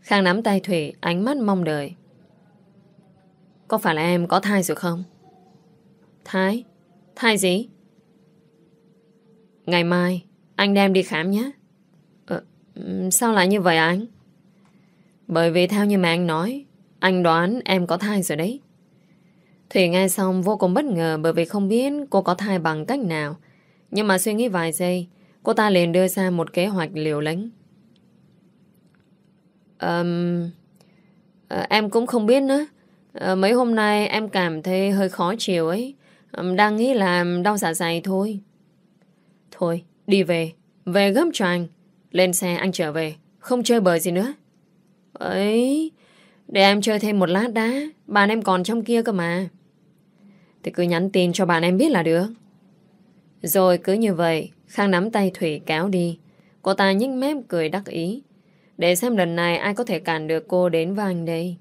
Khang nắm tay Thủy, ánh mắt mong đợi. Có phải là em có thai rồi không? Thai? Thai gì? Ngày mai, anh đem đi khám nhé. Ờ, Sao lại như vậy anh? Bởi vì theo như mà anh nói, anh đoán em có thai rồi đấy. Thủy nghe xong vô cùng bất ngờ bởi vì không biết cô có thai bằng cách nào. Nhưng mà suy nghĩ vài giây, cô ta liền đưa ra một kế hoạch liều lĩnh. Um, em cũng không biết nữa. Ờ, mấy hôm nay em cảm thấy hơi khó chịu ấy. Đang nghĩ là đau dạ dày thôi. Thôi, đi về. Về gấp cho anh. Lên xe anh trở về. Không chơi bời gì nữa. Ấy, để em chơi thêm một lát đã. Bạn em còn trong kia cơ mà. Thì cứ nhắn tin cho bạn em biết là được. Rồi cứ như vậy, Khang nắm tay Thủy kéo đi. Cô ta nhích mép cười đắc ý. Để xem lần này ai có thể cản được cô đến với anh đây.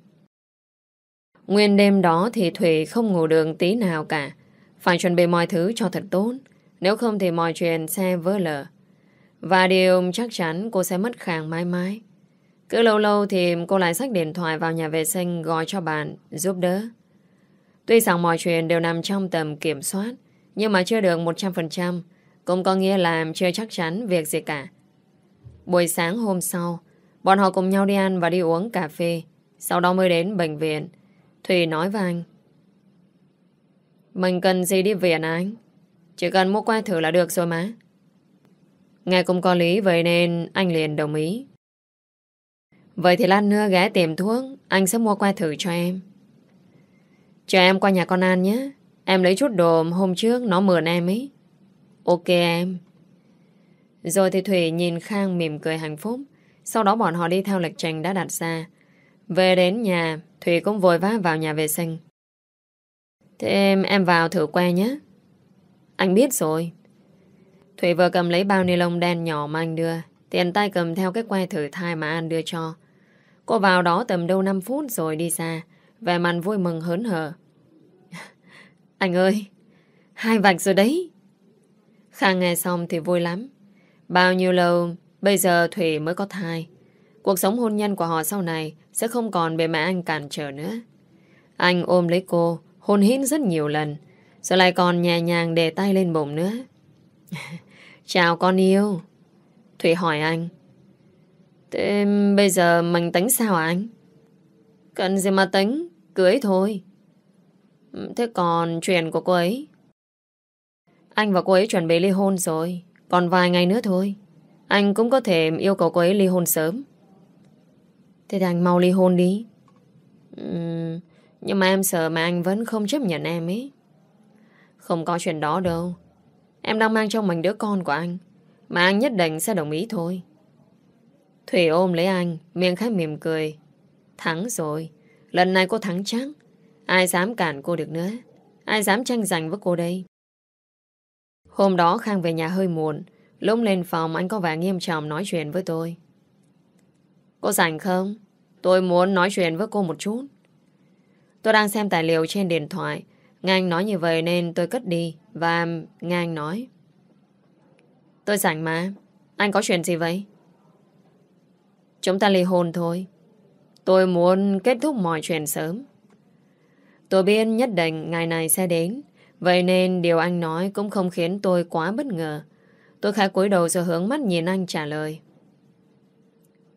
Nguyên đêm đó thì Thủy không ngủ được tí nào cả. Phải chuẩn bị mọi thứ cho thật tốt. Nếu không thì mọi chuyện sẽ vỡ lở. Và điều chắc chắn cô sẽ mất khang mãi mãi. Cứ lâu lâu thì cô lại xách điện thoại vào nhà vệ sinh gọi cho bạn giúp đỡ. Tuy rằng mọi chuyện đều nằm trong tầm kiểm soát, nhưng mà chưa được 100%, cũng có nghĩa là chưa chắc chắn việc gì cả. Buổi sáng hôm sau, bọn họ cùng nhau đi ăn và đi uống cà phê, sau đó mới đến bệnh viện. Thùy nói với anh. Mình cần gì đi viện à anh? Chỉ cần mua que thử là được rồi mà. Nghe cũng có lý vậy nên anh liền đồng ý. Vậy thì lát nữa ghé tìm thuốc, anh sẽ mua que thử cho em. Chờ em qua nhà con An nhé. Em lấy chút đồ hôm trước nó mượn em ấy. Ok em. Rồi thì Thủy nhìn Khang mỉm cười hạnh phúc. Sau đó bọn họ đi theo lịch trình đã đặt ra. Về đến nhà, Thủy cũng vội vã vào nhà vệ sinh. Thế em, em vào thử que nhé. Anh biết rồi. Thủy vừa cầm lấy bao ni lông đen nhỏ mà anh đưa. Tiền tay cầm theo cái que thử thai mà An đưa cho. Cô vào đó tầm đâu 5 phút rồi đi xa. Về mặt vui mừng hớn hở. Anh ơi, hai vạch rồi đấy. Khang nghe xong thì vui lắm. Bao nhiêu lâu bây giờ Thủy mới có thai. Cuộc sống hôn nhân của họ sau này sẽ không còn bị mẹ anh cản trở nữa. Anh ôm lấy cô, hôn hít rất nhiều lần. Rồi lại còn nhẹ nhàng để tay lên bụng nữa. Chào con yêu. Thủy hỏi anh. Thế bây giờ mình tính sao anh? Cần gì mà tính, cưới thôi. Thế còn chuyện của cô ấy? Anh và cô ấy chuẩn bị ly hôn rồi. Còn vài ngày nữa thôi. Anh cũng có thể yêu cầu cô ấy ly hôn sớm. Thế thì anh mau ly hôn đi. Uhm, nhưng mà em sợ mà anh vẫn không chấp nhận em ấy. Không có chuyện đó đâu. Em đang mang trong mình đứa con của anh. Mà anh nhất định sẽ đồng ý thôi. Thủy ôm lấy anh, miệng khẽ mỉm cười. Thắng rồi. Lần này cô thắng chắc. Ai dám cản cô được nữa. Ai dám tranh giành với cô đây. Hôm đó Khang về nhà hơi muộn. Lúc lên phòng anh có vẻ nghiêm trọng nói chuyện với tôi. Cô rảnh không? Tôi muốn nói chuyện với cô một chút. Tôi đang xem tài liệu trên điện thoại. Nghe anh nói như vậy nên tôi cất đi. Và nghe anh nói. Tôi rảnh mà. Anh có chuyện gì vậy? Chúng ta ly hôn thôi. Tôi muốn kết thúc mọi chuyện sớm. Tôi biết nhất định ngày này sẽ đến. Vậy nên điều anh nói cũng không khiến tôi quá bất ngờ. Tôi khẽ cúi đầu rồi hướng mắt nhìn anh trả lời.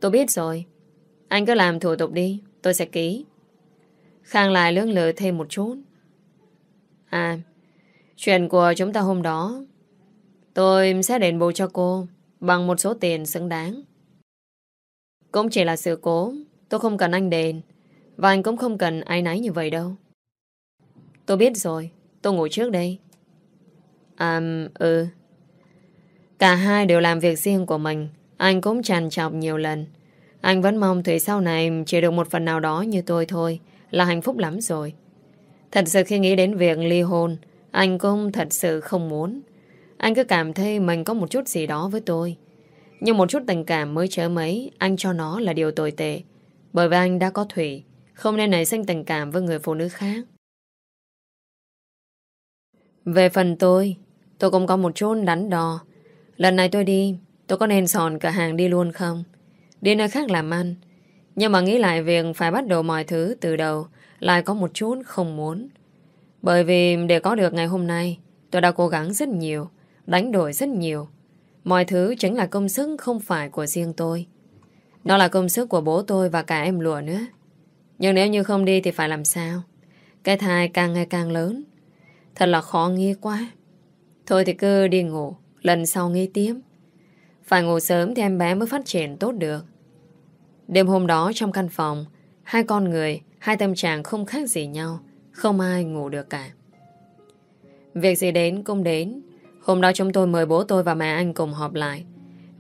Tôi biết rồi. Anh cứ làm thủ tục đi. Tôi sẽ ký. Khang lại lưỡng lự thêm một chút. À, chuyện của chúng ta hôm đó tôi sẽ đền bù cho cô bằng một số tiền xứng đáng. Cũng chỉ là sự cố. Tôi không cần anh đền. Và anh cũng không cần ai nấy như vậy đâu. Tôi biết rồi. Tôi ngủ trước đây. À, ừ. Cả hai đều làm việc riêng của mình. Anh cũng tràn trọc nhiều lần. Anh vẫn mong Thủy sau này chỉ được một phần nào đó như tôi thôi là hạnh phúc lắm rồi. Thật sự khi nghĩ đến việc ly hôn, anh cũng thật sự không muốn. Anh cứ cảm thấy mình có một chút gì đó với tôi. Nhưng một chút tình cảm mới chớ mấy, anh cho nó là điều tồi tệ. Bởi vì anh đã có Thủy, không nên nảy sinh tình cảm với người phụ nữ khác. Về phần tôi, tôi cũng có một chút đắn đo. Lần này tôi đi, tôi có nên sòn cửa hàng đi luôn không? Đi nơi khác làm ăn. Nhưng mà nghĩ lại việc phải bắt đầu mọi thứ từ đầu lại có một chút không muốn. Bởi vì để có được ngày hôm nay, tôi đã cố gắng rất nhiều, đánh đổi rất nhiều. Mọi thứ chính là công sức không phải của riêng tôi. Đó là công sức của bố tôi và cả em lùa nữa. Nhưng nếu như không đi thì phải làm sao? Cái thai càng ngày càng lớn. Thật là khó nghĩ quá. Thôi thì cứ đi ngủ, lần sau nghĩ tiếp. Phải ngủ sớm thì em bé mới phát triển tốt được. Đêm hôm đó trong căn phòng, hai con người, hai tâm trạng không khác gì nhau, không ai ngủ được cả. Việc gì đến cũng đến. Hôm đó chúng tôi mời bố tôi và mẹ anh cùng họp lại.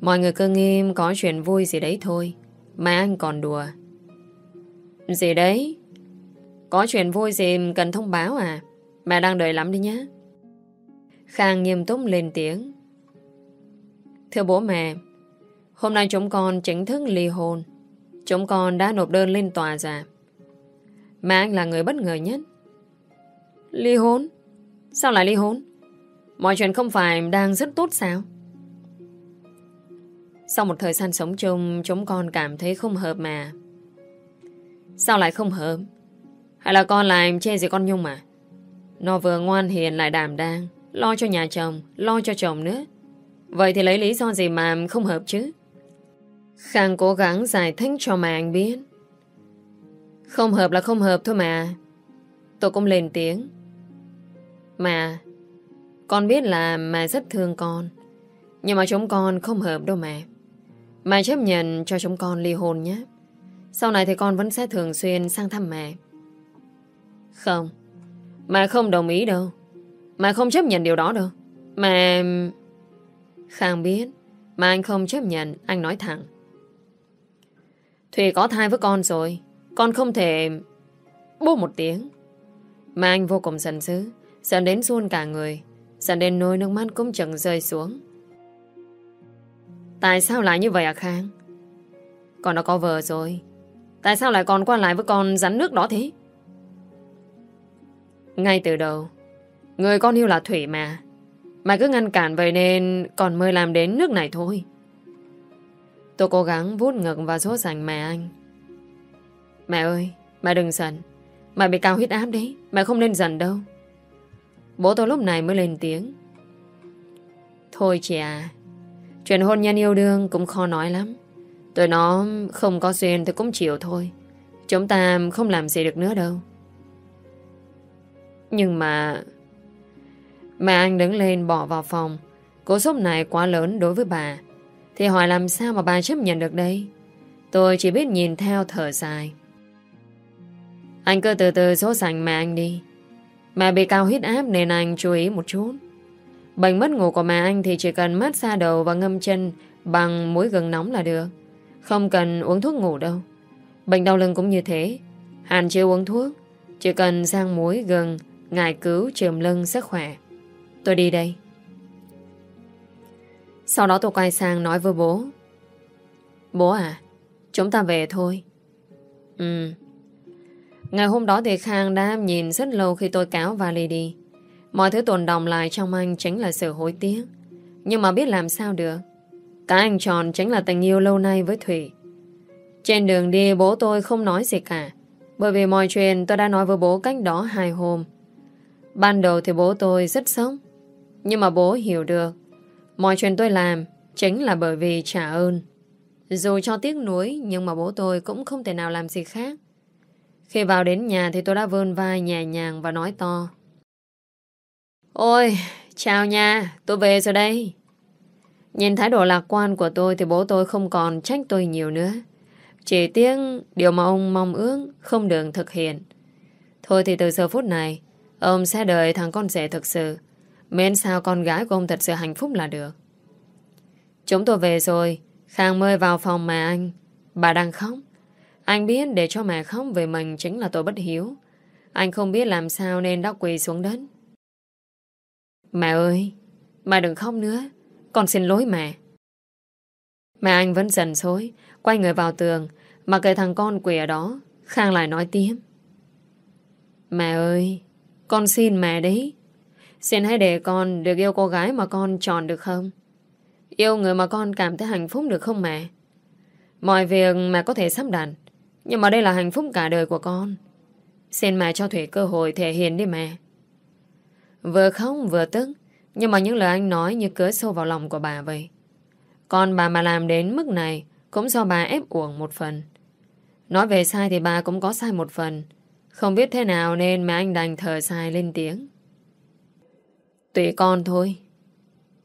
Mọi người cứ nghiêm có chuyện vui gì đấy thôi. Mẹ anh còn đùa. Gì đấy? Có chuyện vui gì cần thông báo à? Mẹ đang đợi lắm đi nhé. Khang nghiêm túc lên tiếng. Thưa bố mẹ, hôm nay chúng con chính thức ly hôn. Chúng con đã nộp đơn lên tòa giả Mẹ anh là người bất ngờ nhất. Ly hôn? Sao lại ly hôn? Mọi chuyện không phải đang rất tốt sao? Sau một thời gian sống chung, chúng con cảm thấy không hợp mà. Sao lại không hợp? Hay là con lại chê gì con Nhung mà? Nó vừa ngoan hiền lại đảm đang, lo cho nhà chồng, lo cho chồng nữa. Vậy thì lấy lý do gì mà không hợp chứ? Khang cố gắng giải thích cho mà anh biết. Không hợp là không hợp thôi mà. Tôi cũng lên tiếng. Mà, con biết là mà rất thương con. Nhưng mà chúng con không hợp đâu mà. Mà chấp nhận cho chúng con ly hôn nhé. Sau này thì con vẫn sẽ thường xuyên sang thăm mẹ. Không. Mà không đồng ý đâu. Mà không chấp nhận điều đó đâu. Mà... Khang biết. Mà anh không chấp nhận, anh nói thẳng. Thùy có thai với con rồi. Con không thể... Bố một tiếng. Mà anh vô cùng giận dữ. Giận đến run cả người. Giận đến nôi nước mắt cũng chẳng rơi xuống. Tại sao lại như vậy à Khang? Con đã có vợ rồi. Tại sao lại còn qua lại với con rắn nước đó thế? Ngay từ đầu, người con yêu là Thủy mà. Mà cứ ngăn cản vậy nên còn mới làm đến nước này thôi. Tôi cố gắng vút ngực và rốt rành mẹ anh. Mẹ ơi, mẹ đừng giận. Mẹ bị cao huyết áp đấy, mẹ không nên giận đâu. Bố tôi lúc này mới lên tiếng. Thôi chị à, chuyện hôn nhân yêu đương cũng khó nói lắm. Tụi nó không có duyên thì cũng chịu thôi. Chúng ta không làm gì được nữa đâu. Nhưng mà... Mẹ anh đứng lên bỏ vào phòng. Cố sốc này quá lớn đối với bà. Thì hỏi làm sao mà bà chấp nhận được đây? Tôi chỉ biết nhìn theo thở dài. Anh cứ từ từ số sành mẹ anh đi. Mẹ bị cao huyết áp nên anh chú ý một chút. Bệnh mất ngủ của mẹ anh thì chỉ cần mát xa đầu và ngâm chân bằng muối gừng nóng là được. Không cần uống thuốc ngủ đâu. Bệnh đau lưng cũng như thế. hàn chưa uống thuốc. Chỉ cần sang muối gừng, ngài cứu trường lưng sức khỏe. Tôi đi đây. Sau đó tôi quay sang nói với bố. Bố à, chúng ta về thôi. Ừ. Ngày hôm đó thì Khang đã nhìn rất lâu khi tôi cáo vali đi. Mọi thứ tồn đồng lại trong anh chính là sự hối tiếc. Nhưng mà biết làm sao được. Cả anh tròn chính là tình yêu lâu nay với Thủy. Trên đường đi, bố tôi không nói gì cả. Bởi vì mọi chuyện tôi đã nói với bố cách đó hai hôm. Ban đầu thì bố tôi rất sống. Nhưng mà bố hiểu được. Mọi chuyện tôi làm chính là bởi vì trả ơn. Dù cho tiếc nuối, nhưng mà bố tôi cũng không thể nào làm gì khác. Khi vào đến nhà thì tôi đã vươn vai nhẹ nhàng và nói to. Ôi, chào nha, tôi về rồi đây. Nhìn thái độ lạc quan của tôi thì bố tôi không còn trách tôi nhiều nữa. Chỉ tiếc điều mà ông mong ước không được thực hiện. Thôi thì từ giờ phút này, ông sẽ đợi thằng con rể thực sự. Miễn sao con gái của ông thật sự hạnh phúc là được. Chúng tôi về rồi, Khang mời vào phòng mẹ anh. Bà đang khóc. Anh biết để cho mẹ khóc về mình chính là tôi bất hiếu. Anh không biết làm sao nên đã quỳ xuống đất. Mẹ ơi, mẹ đừng khóc nữa. Con xin lỗi mẹ. Mẹ anh vẫn dần xối, quay người vào tường, mà kệ thằng con quỳ ở đó, Khang lại nói tiếp. Mẹ ơi, con xin mẹ đấy. Xin hãy để con được yêu cô gái mà con chọn được không? Yêu người mà con cảm thấy hạnh phúc được không mẹ? Mọi việc mẹ có thể sắp đặt, nhưng mà đây là hạnh phúc cả đời của con. Xin mẹ cho Thủy cơ hội thể hiện đi mẹ. Vừa khóc vừa tức, nhưng mà những lời anh nói như cứa sâu vào lòng của bà vậy. Còn bà mà làm đến mức này, cũng do bà ép uổng một phần. Nói về sai thì bà cũng có sai một phần. Không biết thế nào nên mẹ anh đành thở sai lên tiếng. Tùy con thôi.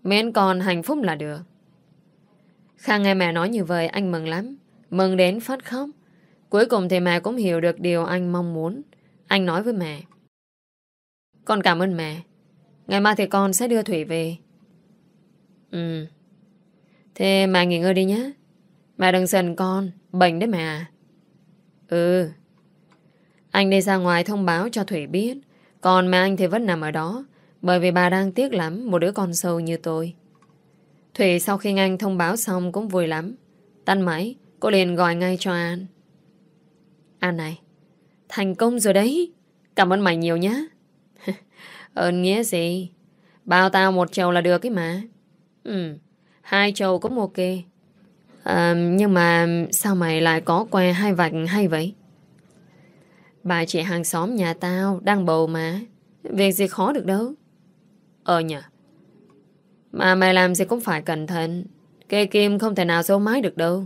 Miễn con hạnh phúc là được. Khang nghe mẹ nói như vậy anh mừng lắm. Mừng đến phát khóc. Cuối cùng thì mẹ cũng hiểu được điều anh mong muốn. Anh nói với mẹ. Con cảm ơn mẹ. Ngày mai thì con sẽ đưa Thủy về. Ừ. Thế mẹ nghỉ ngơi đi nhé. Mẹ đừng sần con. Bệnh đấy mẹ à. Ừ. Anh đi ra ngoài thông báo cho Thủy biết. Còn mẹ anh thì vẫn nằm ở đó. Bởi vì bà đang tiếc lắm một đứa con sâu như tôi. Thủy sau khi anh thông báo xong cũng vui lắm. Tắt máy, cô liền gọi ngay cho An. An này, thành công rồi đấy. Cảm ơn mày nhiều nhé. Ơn nghĩa gì? Bao tao một chầu là được ấy mà. Ừ, hai chầu cũng ok. À, nhưng mà sao mày lại có que hai vạch hay vậy? Bà chị hàng xóm nhà tao đang bầu mà. Việc gì khó được đâu. Ờ nhờ. Mà mày làm gì cũng phải cẩn thận. Cây kim không thể nào giấu mái được đâu.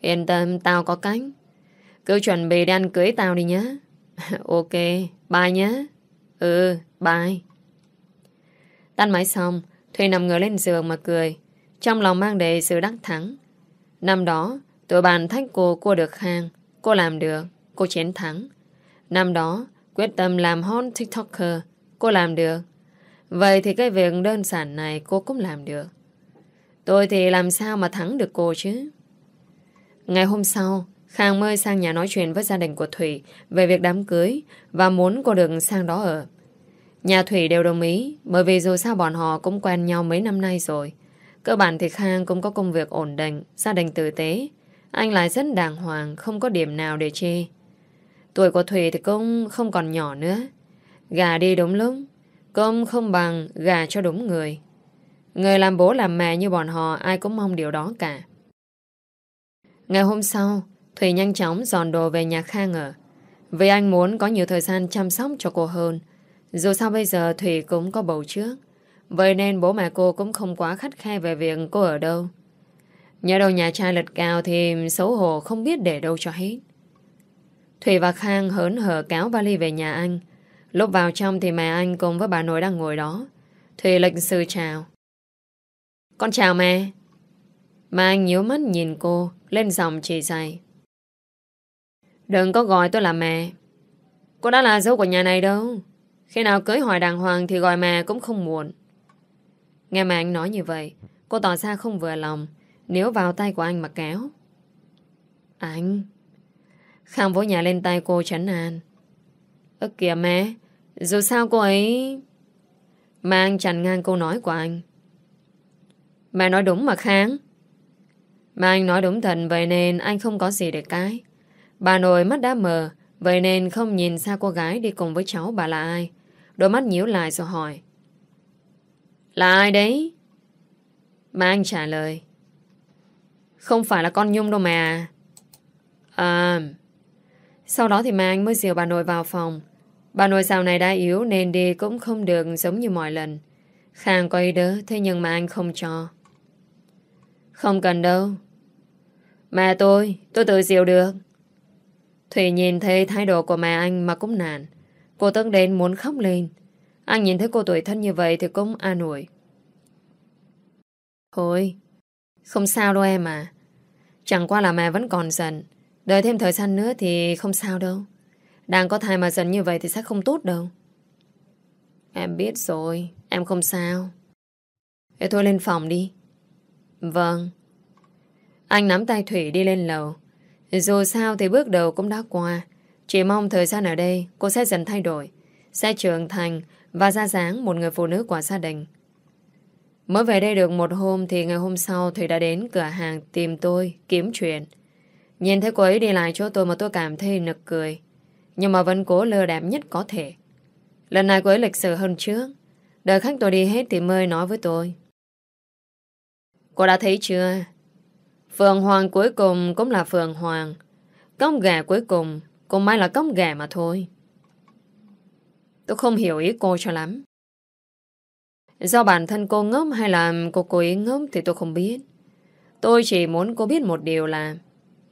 Yên tâm, tao có cánh. Cứ chuẩn bị đi ăn cưới tao đi nhé. ok, bye nhé. Ừ, bye. Tắt máy xong, Thuy nằm ngửa lên giường mà cười. Trong lòng mang đầy sự đắc thắng. Năm đó, tụi bạn thách cô cô được hàng Cô làm được, cô chiến thắng. Năm đó, quyết tâm làm hot tiktoker. Cô làm được. Vậy thì cái việc đơn giản này cô cũng làm được. Tôi thì làm sao mà thắng được cô chứ? Ngày hôm sau, Khang mời sang nhà nói chuyện với gia đình của Thủy về việc đám cưới và muốn cô được sang đó ở. Nhà Thủy đều đồng ý bởi vì dù sao bọn họ cũng quen nhau mấy năm nay rồi. Cơ bản thì Khang cũng có công việc ổn định, gia đình tử tế. Anh lại rất đàng hoàng, không có điểm nào để chê. Tuổi của Thủy thì cũng không còn nhỏ nữa. Gà đi đúng lúc, cơm không bằng gà cho đúng người. Người làm bố làm mẹ như bọn họ ai cũng mong điều đó cả. Ngày hôm sau, Thủy nhanh chóng dọn đồ về nhà Khang ở. Vì anh muốn có nhiều thời gian chăm sóc cho cô hơn. Dù sao bây giờ Thủy cũng có bầu trước. Vậy nên bố mẹ cô cũng không quá khắt khe về việc cô ở đâu. Nhớ đâu nhà trai lật cao thì xấu hổ không biết để đâu cho hết. Thủy và Khang hớn hở kéo vali về nhà anh. Lúc vào trong thì mẹ anh cùng với bà nội đang ngồi đó. Thủy lệnh sư chào. Con chào mẹ. Mà anh nhíu mắt nhìn cô, lên dòng chỉ dày. Đừng có gọi tôi là mẹ. Cô đã là dâu của nhà này đâu. Khi nào cưới hỏi đàng hoàng thì gọi mẹ cũng không muộn. Nghe mẹ anh nói như vậy, cô tỏ ra không vừa lòng, nếu vào tay của anh mà kéo. Anh... Khang vỗ nhà lên tay cô chấn an. Ơ kìa mẹ, dù sao cô ấy... Mà anh chặn ngang câu nói của anh. Mẹ nói đúng mà Khang. Mà anh nói đúng thật vậy nên anh không có gì để cái. Bà nội mắt đã mờ, vậy nên không nhìn xa cô gái đi cùng với cháu bà là ai. Đôi mắt nhíu lại rồi hỏi. Là ai đấy? Mà anh trả lời. Không phải là con Nhung đâu mà. À... Sau đó thì mà anh mới dìu bà nội vào phòng. Bà nội dạo này đã yếu nên đi cũng không được giống như mọi lần. Khang có ý đỡ, thế nhưng mà anh không cho. Không cần đâu. Mẹ tôi, tôi tự dìu được. Thủy nhìn thấy thái độ của mẹ anh mà cũng nản. Cô tức đến muốn khóc lên. Anh nhìn thấy cô tuổi thân như vậy thì cũng an ủi. Thôi, không sao đâu em à. Chẳng qua là mẹ vẫn còn giận. Đợi thêm thời gian nữa thì không sao đâu. Đang có thai mà giận như vậy thì sẽ không tốt đâu. Em biết rồi, em không sao. Thế thôi lên phòng đi. Vâng. Anh nắm tay Thủy đi lên lầu. Dù sao thì bước đầu cũng đã qua. Chỉ mong thời gian ở đây cô sẽ dần thay đổi, sẽ trưởng thành và ra dáng một người phụ nữ của gia đình. Mới về đây được một hôm thì ngày hôm sau Thủy đã đến cửa hàng tìm tôi, kiếm chuyện. Nhìn thấy cô ấy đi lại chỗ tôi mà tôi cảm thấy nực cười. Nhưng mà vẫn cố lơ đẹp nhất có thể. Lần này cô ấy lịch sự hơn trước. Đợi khách tôi đi hết thì mới nói với tôi. Cô đã thấy chưa? Phượng Hoàng cuối cùng cũng là Phượng Hoàng. Cống gà cuối cùng cũng may là cống gà mà thôi. Tôi không hiểu ý cô cho lắm. Do bản thân cô ngốc hay là cô cố ý ngốc thì tôi không biết. Tôi chỉ muốn cô biết một điều là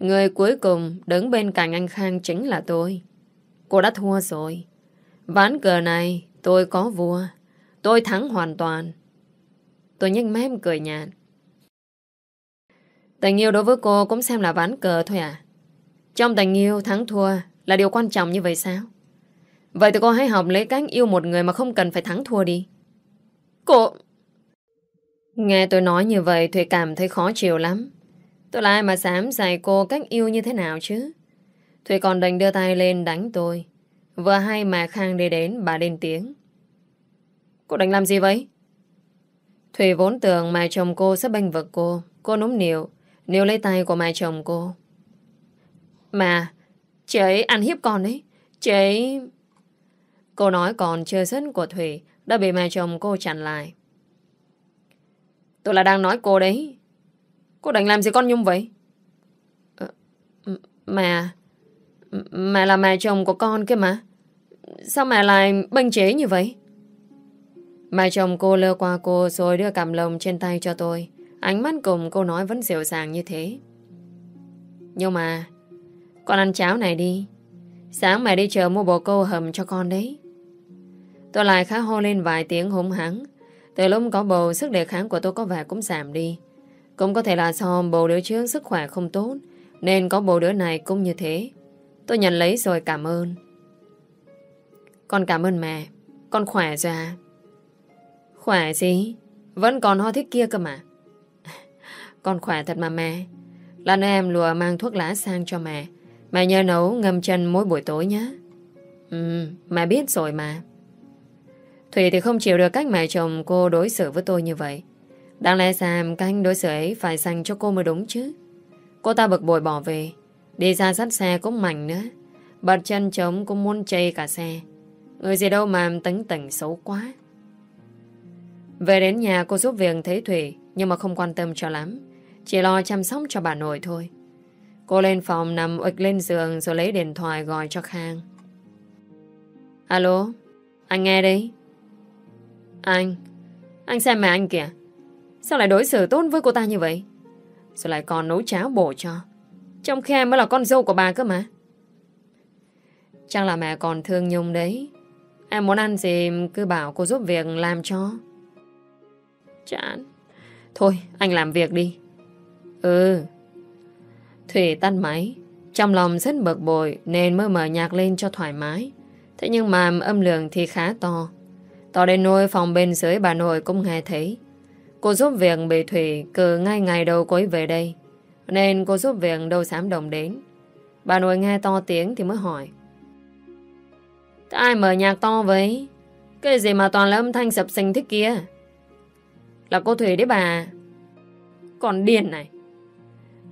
Người cuối cùng đứng bên cạnh anh Khang chính là tôi. Cô đã thua rồi. Ván cờ này tôi có vua. Tôi thắng hoàn toàn. Tôi nhếch mép cười nhạt. Tình yêu đối với cô cũng xem là ván cờ thôi à? Trong tình yêu thắng thua là điều quan trọng như vậy sao? Vậy thì cô hãy học lấy cách yêu một người mà không cần phải thắng thua đi. Cô... Nghe tôi nói như vậy Thùy cảm thấy khó chịu lắm. Tôi là ai mà dám dạy cô cách yêu như thế nào chứ? Thùy còn đành đưa tay lên đánh tôi. Vừa hay mà Khang đi đến bà lên tiếng. Cô định làm gì vậy? Thùy vốn tưởng mà chồng cô sẽ bênh vực cô. Cô núm niệu, níu lấy tay của mẹ chồng cô. Mà, chị ấy ăn hiếp con đấy. Chị ấy... Cô nói còn chưa dứt của Thủy đã bị mẹ chồng cô chặn lại. Tôi là đang nói cô đấy. Cô định làm gì con Nhung vậy? Ờ, mà mẹ... Mẹ là mẹ chồng của con kia mà. Sao mẹ lại bênh chế như vậy? Mẹ chồng cô lơ qua cô rồi đưa cầm lồng trên tay cho tôi. Ánh mắt cùng cô nói vẫn dịu dàng như thế. Nhưng mà con ăn cháo này đi. Sáng mẹ đi chờ mua bồ câu hầm cho con đấy. Tôi lại khá hô lên vài tiếng húng hắng. Từ lúc có bầu, sức đề kháng của tôi có vẻ cũng giảm đi. Cũng có thể là do bầu đứa trước sức khỏe không tốt, nên có bầu đứa này cũng như thế. Tôi nhận lấy rồi cảm ơn. Con cảm ơn mẹ. Con khỏe rồi à? Khỏe gì? Vẫn còn ho thích kia cơ mà. Con khỏe thật mà mẹ. Lần em lùa mang thuốc lá sang cho mẹ. Mẹ nhớ nấu ngâm chân mỗi buổi tối nhé. Ừ, mẹ biết rồi mà. Thủy thì không chịu được cách mẹ chồng cô đối xử với tôi như vậy. Đáng lẽ Sam canh đối xử ấy phải dành cho cô mới đúng chứ. Cô ta bực bội bỏ về. Đi ra sát xe cũng mạnh nữa. Bật chân trống cũng muốn chây cả xe. Người gì đâu mà tính tỉnh xấu quá. Về đến nhà cô giúp việc thấy Thủy nhưng mà không quan tâm cho lắm. Chỉ lo chăm sóc cho bà nội thôi. Cô lên phòng nằm ịch lên giường rồi lấy điện thoại gọi cho Khang. Alo, anh nghe đi. Anh, anh xem mẹ anh kìa. Sao lại đối xử tốt với cô ta như vậy? Rồi lại còn nấu cháo bổ cho. Trong khi em mới là con dâu của bà cơ mà. Chắc là mẹ còn thương Nhung đấy. Em muốn ăn gì cứ bảo cô giúp việc làm cho. Chán. Thôi, anh làm việc đi. Ừ. Thủy tắt máy. Trong lòng rất bực bội nên mới mở nhạc lên cho thoải mái. Thế nhưng mà âm lượng thì khá to. To đến nôi phòng bên dưới bà nội cũng nghe thấy. Cô giúp việc bị Thủy cử ngay ngày đầu cuối về đây. Nên cô giúp việc đâu dám đồng đến. Bà nội nghe to tiếng thì mới hỏi. Thế ai mở nhạc to vậy? Cái gì mà toàn là âm thanh sập sinh thế kia? Là cô Thủy đấy bà. Còn điên này.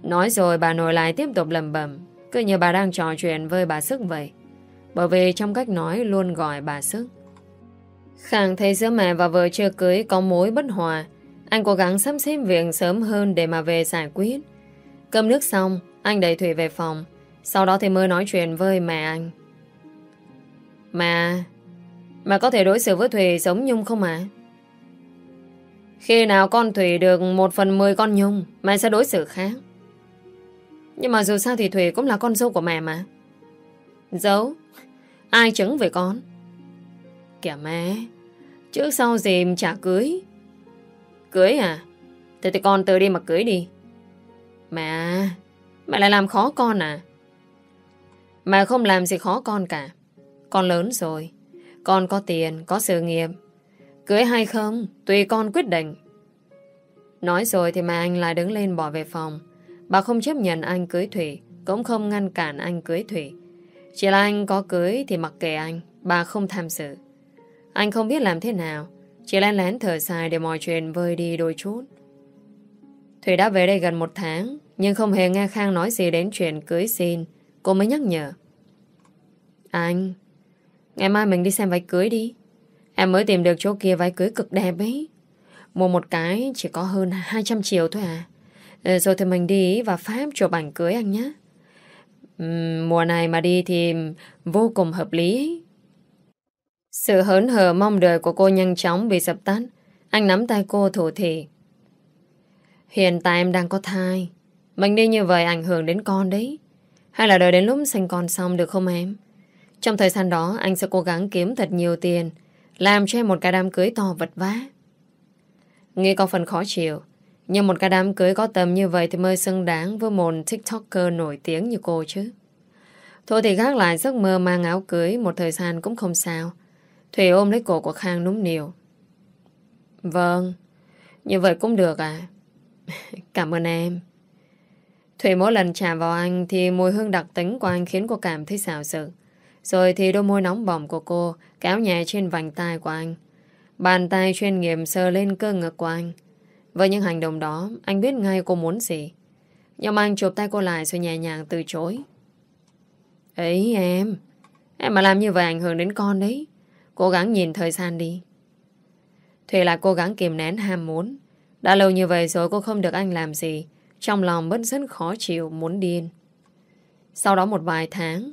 Nói rồi bà nội lại tiếp tục lầm bầm. Cứ như bà đang trò chuyện với bà Sức vậy. Bởi vì trong cách nói luôn gọi bà Sức. Khang thấy giữa mẹ và vợ chưa cưới có mối bất hòa. Anh cố gắng sắp xếp việc sớm hơn để mà về giải quyết. Cơm nước xong, anh đẩy Thủy về phòng. Sau đó thì mới nói chuyện với mẹ anh. Mà... Mà có thể đối xử với Thủy giống Nhung không mà? Khi nào con Thủy được một phần mười con Nhung, mẹ sẽ đối xử khác. Nhưng mà dù sao thì Thủy cũng là con dâu của mẹ mà. Dấu? Ai chứng về con? Kìa mẹ, trước sau gì chả cưới. Cưới à? Thế thì con tự đi mà cưới đi. Mẹ, mẹ lại làm khó con à? Mẹ không làm gì khó con cả. Con lớn rồi. Con có tiền, có sự nghiệp. Cưới hay không, tùy con quyết định. Nói rồi thì mẹ anh lại đứng lên bỏ về phòng. Bà không chấp nhận anh cưới Thủy, cũng không ngăn cản anh cưới Thủy. Chỉ là anh có cưới thì mặc kệ anh, bà không tham dự. Anh không biết làm thế nào, chỉ lén lén thở dài để mọi chuyện vơi đi đôi chút. Thủy đã về đây gần một tháng, nhưng không hề nghe Khang nói gì đến chuyện cưới xin. Cô mới nhắc nhở. Anh, ngày mai mình đi xem váy cưới đi. Em mới tìm được chỗ kia váy cưới cực đẹp ấy. Mua một cái chỉ có hơn 200 triệu thôi à. Ờ, rồi thì mình đi và Pháp chụp ảnh cưới anh nhé. Uhm, mùa này mà đi thì vô cùng hợp lý. Sự hớn hở mong đợi của cô nhanh chóng bị dập tắt. Anh nắm tay cô thủ thị. Hiện tại em đang có thai. Mình đi như vậy ảnh hưởng đến con đấy. Hay là đợi đến lúc sinh con xong được không em? Trong thời gian đó anh sẽ cố gắng kiếm thật nhiều tiền làm cho em một cái đám cưới to vật vã. Nghe có phần khó chịu nhưng một cái đám cưới có tầm như vậy thì mới xứng đáng với một tiktoker nổi tiếng như cô chứ. Thôi thì gác lại giấc mơ mang áo cưới một thời gian cũng không sao. Thủy ôm lấy cổ của Khang núm niều. Vâng, như vậy cũng được à. Cảm ơn em. Thủy mỗi lần chạm vào anh thì mùi hương đặc tính của anh khiến cô cảm thấy xào sự. Rồi thì đôi môi nóng bỏng của cô kéo nhẹ trên vành tay của anh. Bàn tay chuyên nghiệp sờ lên cơ ngực của anh. Với những hành động đó, anh biết ngay cô muốn gì. Nhưng mà anh chụp tay cô lại rồi nhẹ nhàng từ chối. Ấy em, em mà làm như vậy ảnh hưởng đến con đấy. Cố gắng nhìn thời gian đi. Thùy lại cố gắng kìm nén ham muốn. Đã lâu như vậy rồi cô không được anh làm gì. Trong lòng bất rất khó chịu, muốn điên. Sau đó một vài tháng,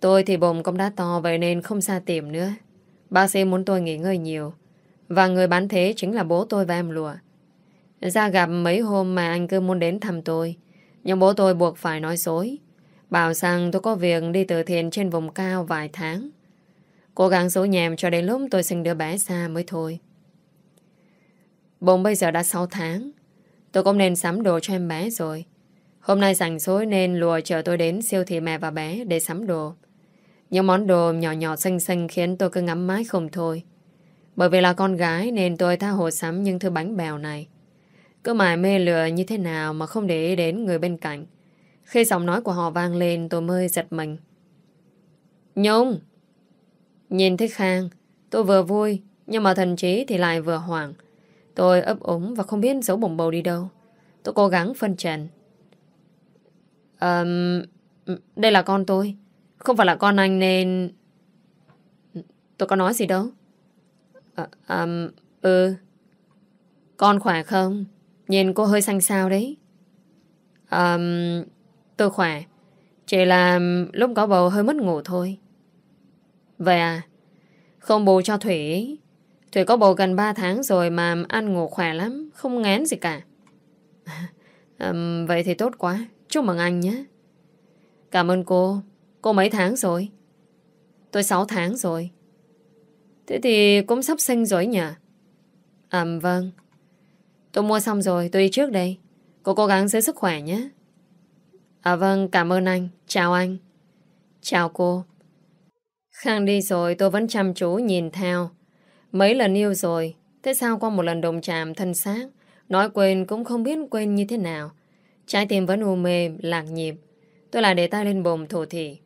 tôi thì bụng cũng đã to vậy nên không xa tìm nữa. Bác sĩ muốn tôi nghỉ ngơi nhiều. Và người bán thế chính là bố tôi và em lùa. Ra gặp mấy hôm mà anh cứ muốn đến thăm tôi. Nhưng bố tôi buộc phải nói dối. Bảo rằng tôi có việc đi từ thiện trên vùng cao vài tháng. Cố gắng dỗ nhèm cho đến lúc tôi sinh đứa bé xa mới thôi. Bụng bây giờ đã 6 tháng. Tôi cũng nên sắm đồ cho em bé rồi. Hôm nay rảnh rỗi nên lùa chờ tôi đến siêu thị mẹ và bé để sắm đồ. Những món đồ nhỏ nhỏ xinh xinh khiến tôi cứ ngắm mái không thôi. Bởi vì là con gái nên tôi tha hồ sắm những thứ bánh bèo này. Cứ mải mê lừa như thế nào mà không để ý đến người bên cạnh. Khi giọng nói của họ vang lên tôi mới giật mình. Nhung! Nhìn thấy Khang, tôi vừa vui, nhưng mà thần trí thì lại vừa hoảng. Tôi ấp úng và không biết giấu bổng bầu đi đâu. Tôi cố gắng phân trần. Um, đây là con tôi. Không phải là con anh nên... Tôi có nói gì đâu. Uh, um, ừ. Con khỏe không? Nhìn cô hơi xanh xao đấy. Um, tôi khỏe. Chỉ là lúc có bầu hơi mất ngủ thôi. Vậy à? Không bù cho Thủy. Thủy có bầu gần 3 tháng rồi mà ăn ngủ khỏe lắm. Không ngán gì cả. um, vậy thì tốt quá. Chúc mừng anh nhé. Cảm ơn cô. Cô mấy tháng rồi? Tôi 6 tháng rồi. Thế thì cũng sắp sinh rồi nhỉ? À vâng. Tôi mua xong rồi, tôi đi trước đây. Cô cố gắng giữ sức khỏe nhé. À vâng, cảm ơn anh. Chào anh. Chào cô. Khang đi rồi tôi vẫn chăm chú nhìn theo. Mấy lần yêu rồi, thế sao qua một lần đồng chạm thân xác, nói quên cũng không biết quên như thế nào. Trái tim vẫn u mê, lạc nhịp. Tôi lại để tay lên bụng thổ thị.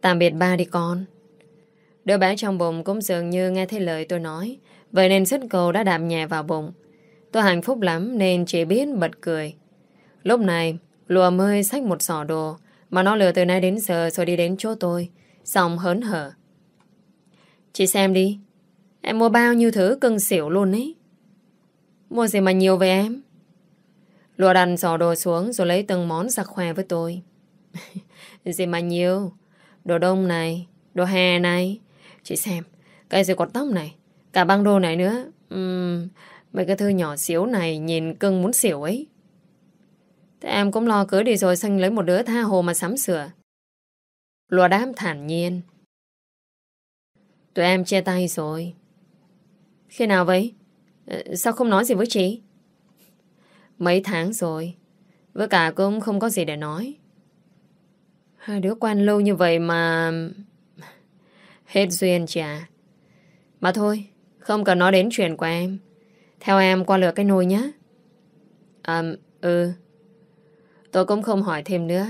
Tạm biệt ba đi con. Đứa bé trong bụng cũng dường như nghe thấy lời tôi nói, vậy nên sức cầu đã đạp nhẹ vào bụng. Tôi hạnh phúc lắm nên chỉ biết bật cười. Lúc này, lùa mới xách một sỏ đồ mà nó lừa từ nay đến giờ rồi đi đến chỗ tôi. Xong hớn hở. Chị xem đi. Em mua bao nhiêu thứ cưng xỉu luôn ấy. Mua gì mà nhiều về em? Lùa đặt sỏ đồ xuống rồi lấy từng món ra khoe với tôi. gì mà nhiều? Đồ đông này, đồ hè này. Chị xem, cái gì quạt tóc này, cả băng đô này nữa. Uhm, Mấy cái thư nhỏ xíu này nhìn cưng muốn xỉu ấy. Thế em cũng lo cưới đi rồi xanh lấy một đứa tha hồ mà sắm sửa. Lùa đám thản nhiên. Tụi em chia tay rồi. Khi nào vậy? Ờ, sao không nói gì với chị? Mấy tháng rồi. Với cả cũng không có gì để nói. Hai đứa quen lâu như vậy mà... Hết duyên chị à. Mà thôi, không cần nói đến chuyện của em. Theo em qua lửa cái nồi nhé. À, ừ. Tôi cũng không hỏi thêm nữa.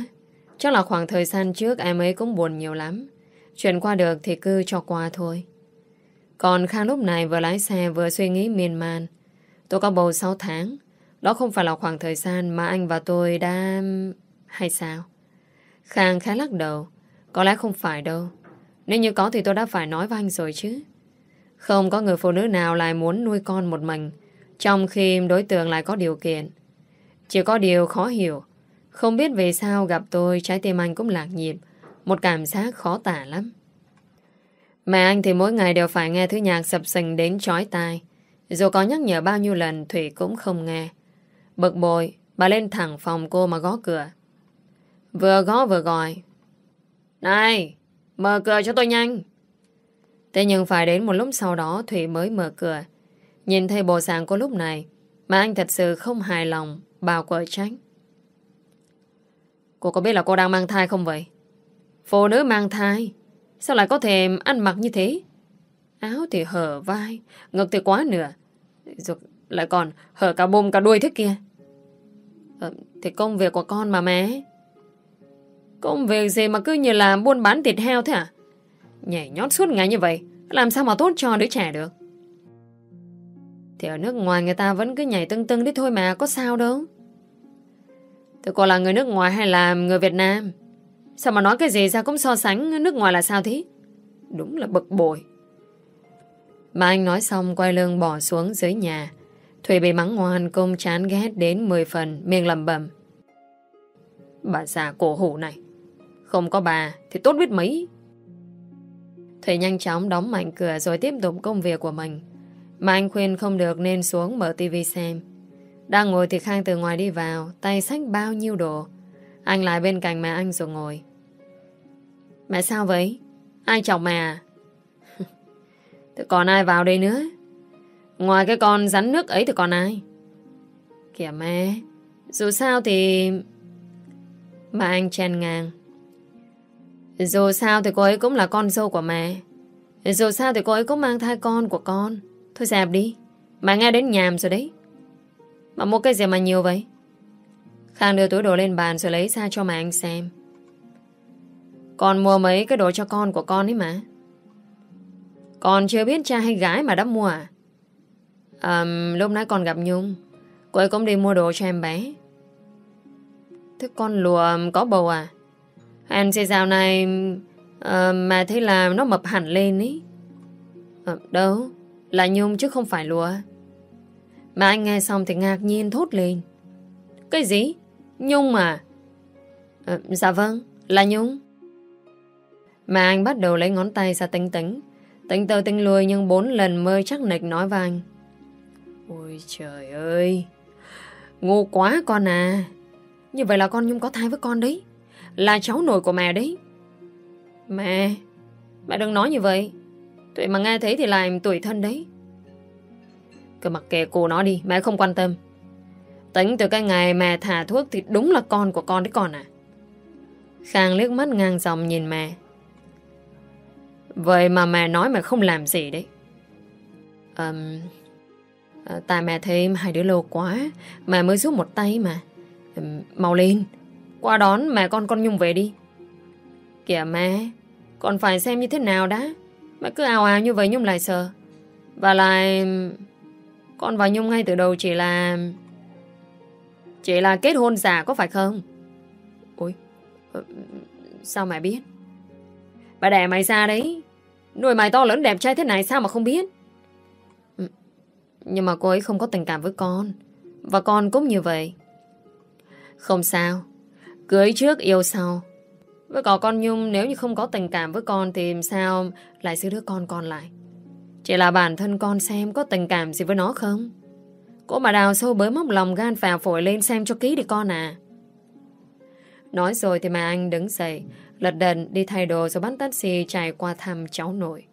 Chắc là khoảng thời gian trước em ấy cũng buồn nhiều lắm. Chuyện qua được thì cứ cho qua thôi. Còn Khang lúc này vừa lái xe vừa suy nghĩ miên man. Tôi có bầu 6 tháng. Đó không phải là khoảng thời gian mà anh và tôi đã... Hay sao? Khang khá lắc đầu. Có lẽ không phải đâu. Nếu như có thì tôi đã phải nói với anh rồi chứ. Không có người phụ nữ nào lại muốn nuôi con một mình trong khi đối tượng lại có điều kiện. Chỉ có điều khó hiểu. Không biết vì sao gặp tôi, Trái tim anh cũng lạc nhịp. Một cảm giác khó tả lắm. Mẹ anh thì mỗi ngày đều phải nghe thứ nhạc sập sình đến chói tai. Dù có nhắc nhở bao nhiêu lần, Thủy cũng không nghe. Bực bội, Bà lên thẳng phòng cô mà gõ cửa. Vừa gõ vừa gọi. Này, Mở cửa cho tôi nhanh. Thế nhưng phải đến một lúc sau đó, Thủy mới mở cửa. Nhìn thấy bộ dạng cô lúc này Mà anh thật sự không hài lòng Bảo quở trách. Cô có biết là cô đang mang thai không vậy? Phụ nữ mang thai Sao lại có thể ăn mặc như thế? Áo thì hở vai Ngực thì quá nửa Rồi lại còn hở cả bụng cả đuôi thế kia. Ờ, Thì công việc của con mà mẹ. Công việc gì mà cứ như là buôn bán thịt heo thế à? Nhảy nhót suốt ngày như vậy Làm sao mà tốt cho đứa trẻ được? Thì ở nước ngoài người ta vẫn cứ nhảy tưng tưng đấy thôi mà, Có sao đâu. Tôi còn là người nước ngoài hay là người Việt Nam? Sao mà nói cái gì ra cũng so sánh, nước ngoài là sao thế? Đúng là bực bội. Mà anh nói xong, quay lưng bỏ xuống dưới nhà. Thủy bị mắng ngoan công chán ghét đến 10 phần, Miệng lầm bầm Bà già cổ hủ này, Không có bà thì tốt biết mấy. Thủy nhanh chóng đóng mạnh cửa Rồi tiếp tục công việc của mình. Mà anh khuyên không được nên xuống mở tivi xem. Đang ngồi thì Khang từ ngoài đi vào, Tay sách bao nhiêu đồ. Anh lại bên cạnh mẹ anh rồi ngồi. Mẹ sao vậy? Ai chọc mẹ à? Thế còn ai vào đây nữa? Ngoài cái con rắn nước ấy thì còn ai? Kìa mẹ, Dù sao thì Mà anh chen ngang. Dù sao thì cô ấy cũng là con dâu của mẹ. Dù sao thì cô ấy cũng mang thai con của con. Thôi dẹp đi Bà nghe đến nhàm rồi đấy. Mà mua cái gì mà nhiều vậy? Khang đưa túi đồ lên bàn rồi lấy ra cho mẹ anh xem. Con mua mấy cái đồ cho con của con ấy mà. Con chưa biết cha hay gái mà đã mua à? À, Lúc nãy con gặp Nhung Cô ấy cũng đi mua đồ cho em bé. Thế con lùa có bầu à? Em xe dạo này à, Mà thấy là nó mập hẳn lên ý. À, Đâu? Là Nhung chứ không phải lúa. Mà anh nghe xong thì ngạc nhiên thốt lên. Cái gì? Nhung mà? à Dạ vâng Là Nhung. Mà anh bắt đầu lấy ngón tay ra tính tính. Tính tờ tính lùi nhưng bốn lần mơ chắc nịch nói với anh. Ôi trời ơi, Ngu quá con à. Như vậy là con Nhung có thai với con đấy. Là cháu nội của mẹ đấy. Mẹ Mẹ đừng nói như vậy. Tụi mà nghe thấy thì làm tuổi thân đấy. Cứ mặc kệ cô nó đi Mẹ không quan tâm. Tính từ cái ngày mẹ thả thuốc Thì đúng là con của con đấy con à. Khang liếc mắt ngang dòng nhìn mẹ. Vậy mà mẹ nói mẹ không làm gì đấy. Um, à, Tại mẹ thấy hai đứa lâu quá Mẹ mới giúp một tay mà. Um, Mau lên Qua đón mẹ con con Nhung về đi. Kìa mẹ Con phải xem như thế nào đã mà cứ ào ào như vậy Nhung lại sợ. Và lại, Con và Nhung ngay từ đầu chỉ là Chỉ là kết hôn giả có phải không? Ôi ờ, Sao mày biết? Bà đẻ mày ra đấy. Nuôi mày to lớn đẹp trai thế này sao mà không biết? Ừ, nhưng mà cô ấy không có tình cảm với con. Và con cũng như vậy. Không sao. Cưới trước, yêu sau. Với cả con Nhung nếu như không có tình cảm với con Thì sao lại giữ đứa con con lại? Chỉ là bản thân con xem Có tình cảm gì với nó không? Cô mà đào sâu bới móc lòng gan phà phổi lên xem cho kỹ đi con à. Nói rồi thì mà anh đứng dậy Lật đần đi thay đồ rồi bắt taxi chạy qua thăm cháu nội.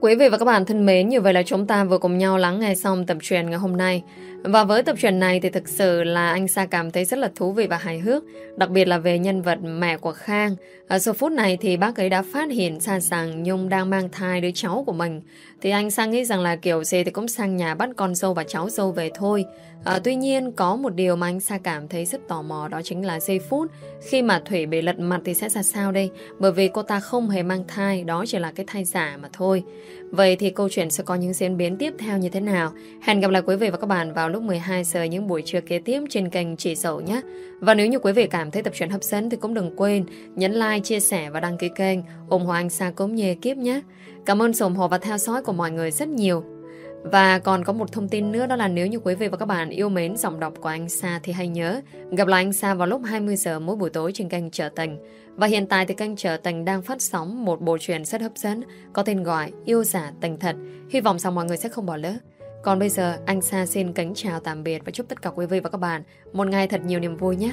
Quý vị và các bạn thân mến, như vậy là chúng ta vừa cùng nhau lắng nghe xong tập truyền ngày hôm nay. Và với tập truyện này thì thực sự là anh Sa cảm thấy rất là thú vị và hài hước, đặc biệt là về nhân vật mẹ của Khang. Ở số phút này thì bác ấy đã phát hiện ra rằng Nhung đang mang thai đứa cháu của mình. Thì anh Sa nghĩ rằng là kiểu gì thì cũng sang nhà bắt con dâu và cháu dâu về thôi. À, tuy nhiên có một điều mà anh Sa cảm thấy rất tò mò đó chính là giây phút khi mà Thủy bị lật mặt thì sẽ ra sao đây? Bởi vì cô ta không hề mang thai, đó chỉ là cái thai giả mà thôi. Vậy thì câu chuyện sẽ có những diễn biến tiếp theo như thế nào? Hẹn gặp lại quý vị và các bạn vào lúc 12 giờ những buổi trưa kế tiếp trên kênh chị Dậu nhé. Và nếu như quý vị cảm thấy tập truyện hấp dẫn thì cũng đừng quên nhấn like, chia sẻ và đăng ký kênh ủng hộ anh Sa Cốm Nhê kiếp nhé. Cảm ơn sự ủng hộ và theo dõi của mọi người rất nhiều. Và còn có một thông tin nữa đó là nếu như quý vị và các bạn yêu mến giọng đọc của anh Sa thì hãy nhớ gặp lại anh Sa vào lúc 20 giờ mỗi buổi tối trên kênh Trở Tình. Và hiện tại thì kênh Trở Tình đang phát sóng một bộ truyện rất hấp dẫn, có tên gọi Yêu Giả Tình Thật. Hy vọng rằng mọi người sẽ không bỏ lỡ. Còn bây giờ, anh Sa xin kính chào tạm biệt và chúc tất cả quý vị và các bạn một ngày thật nhiều niềm vui nhé.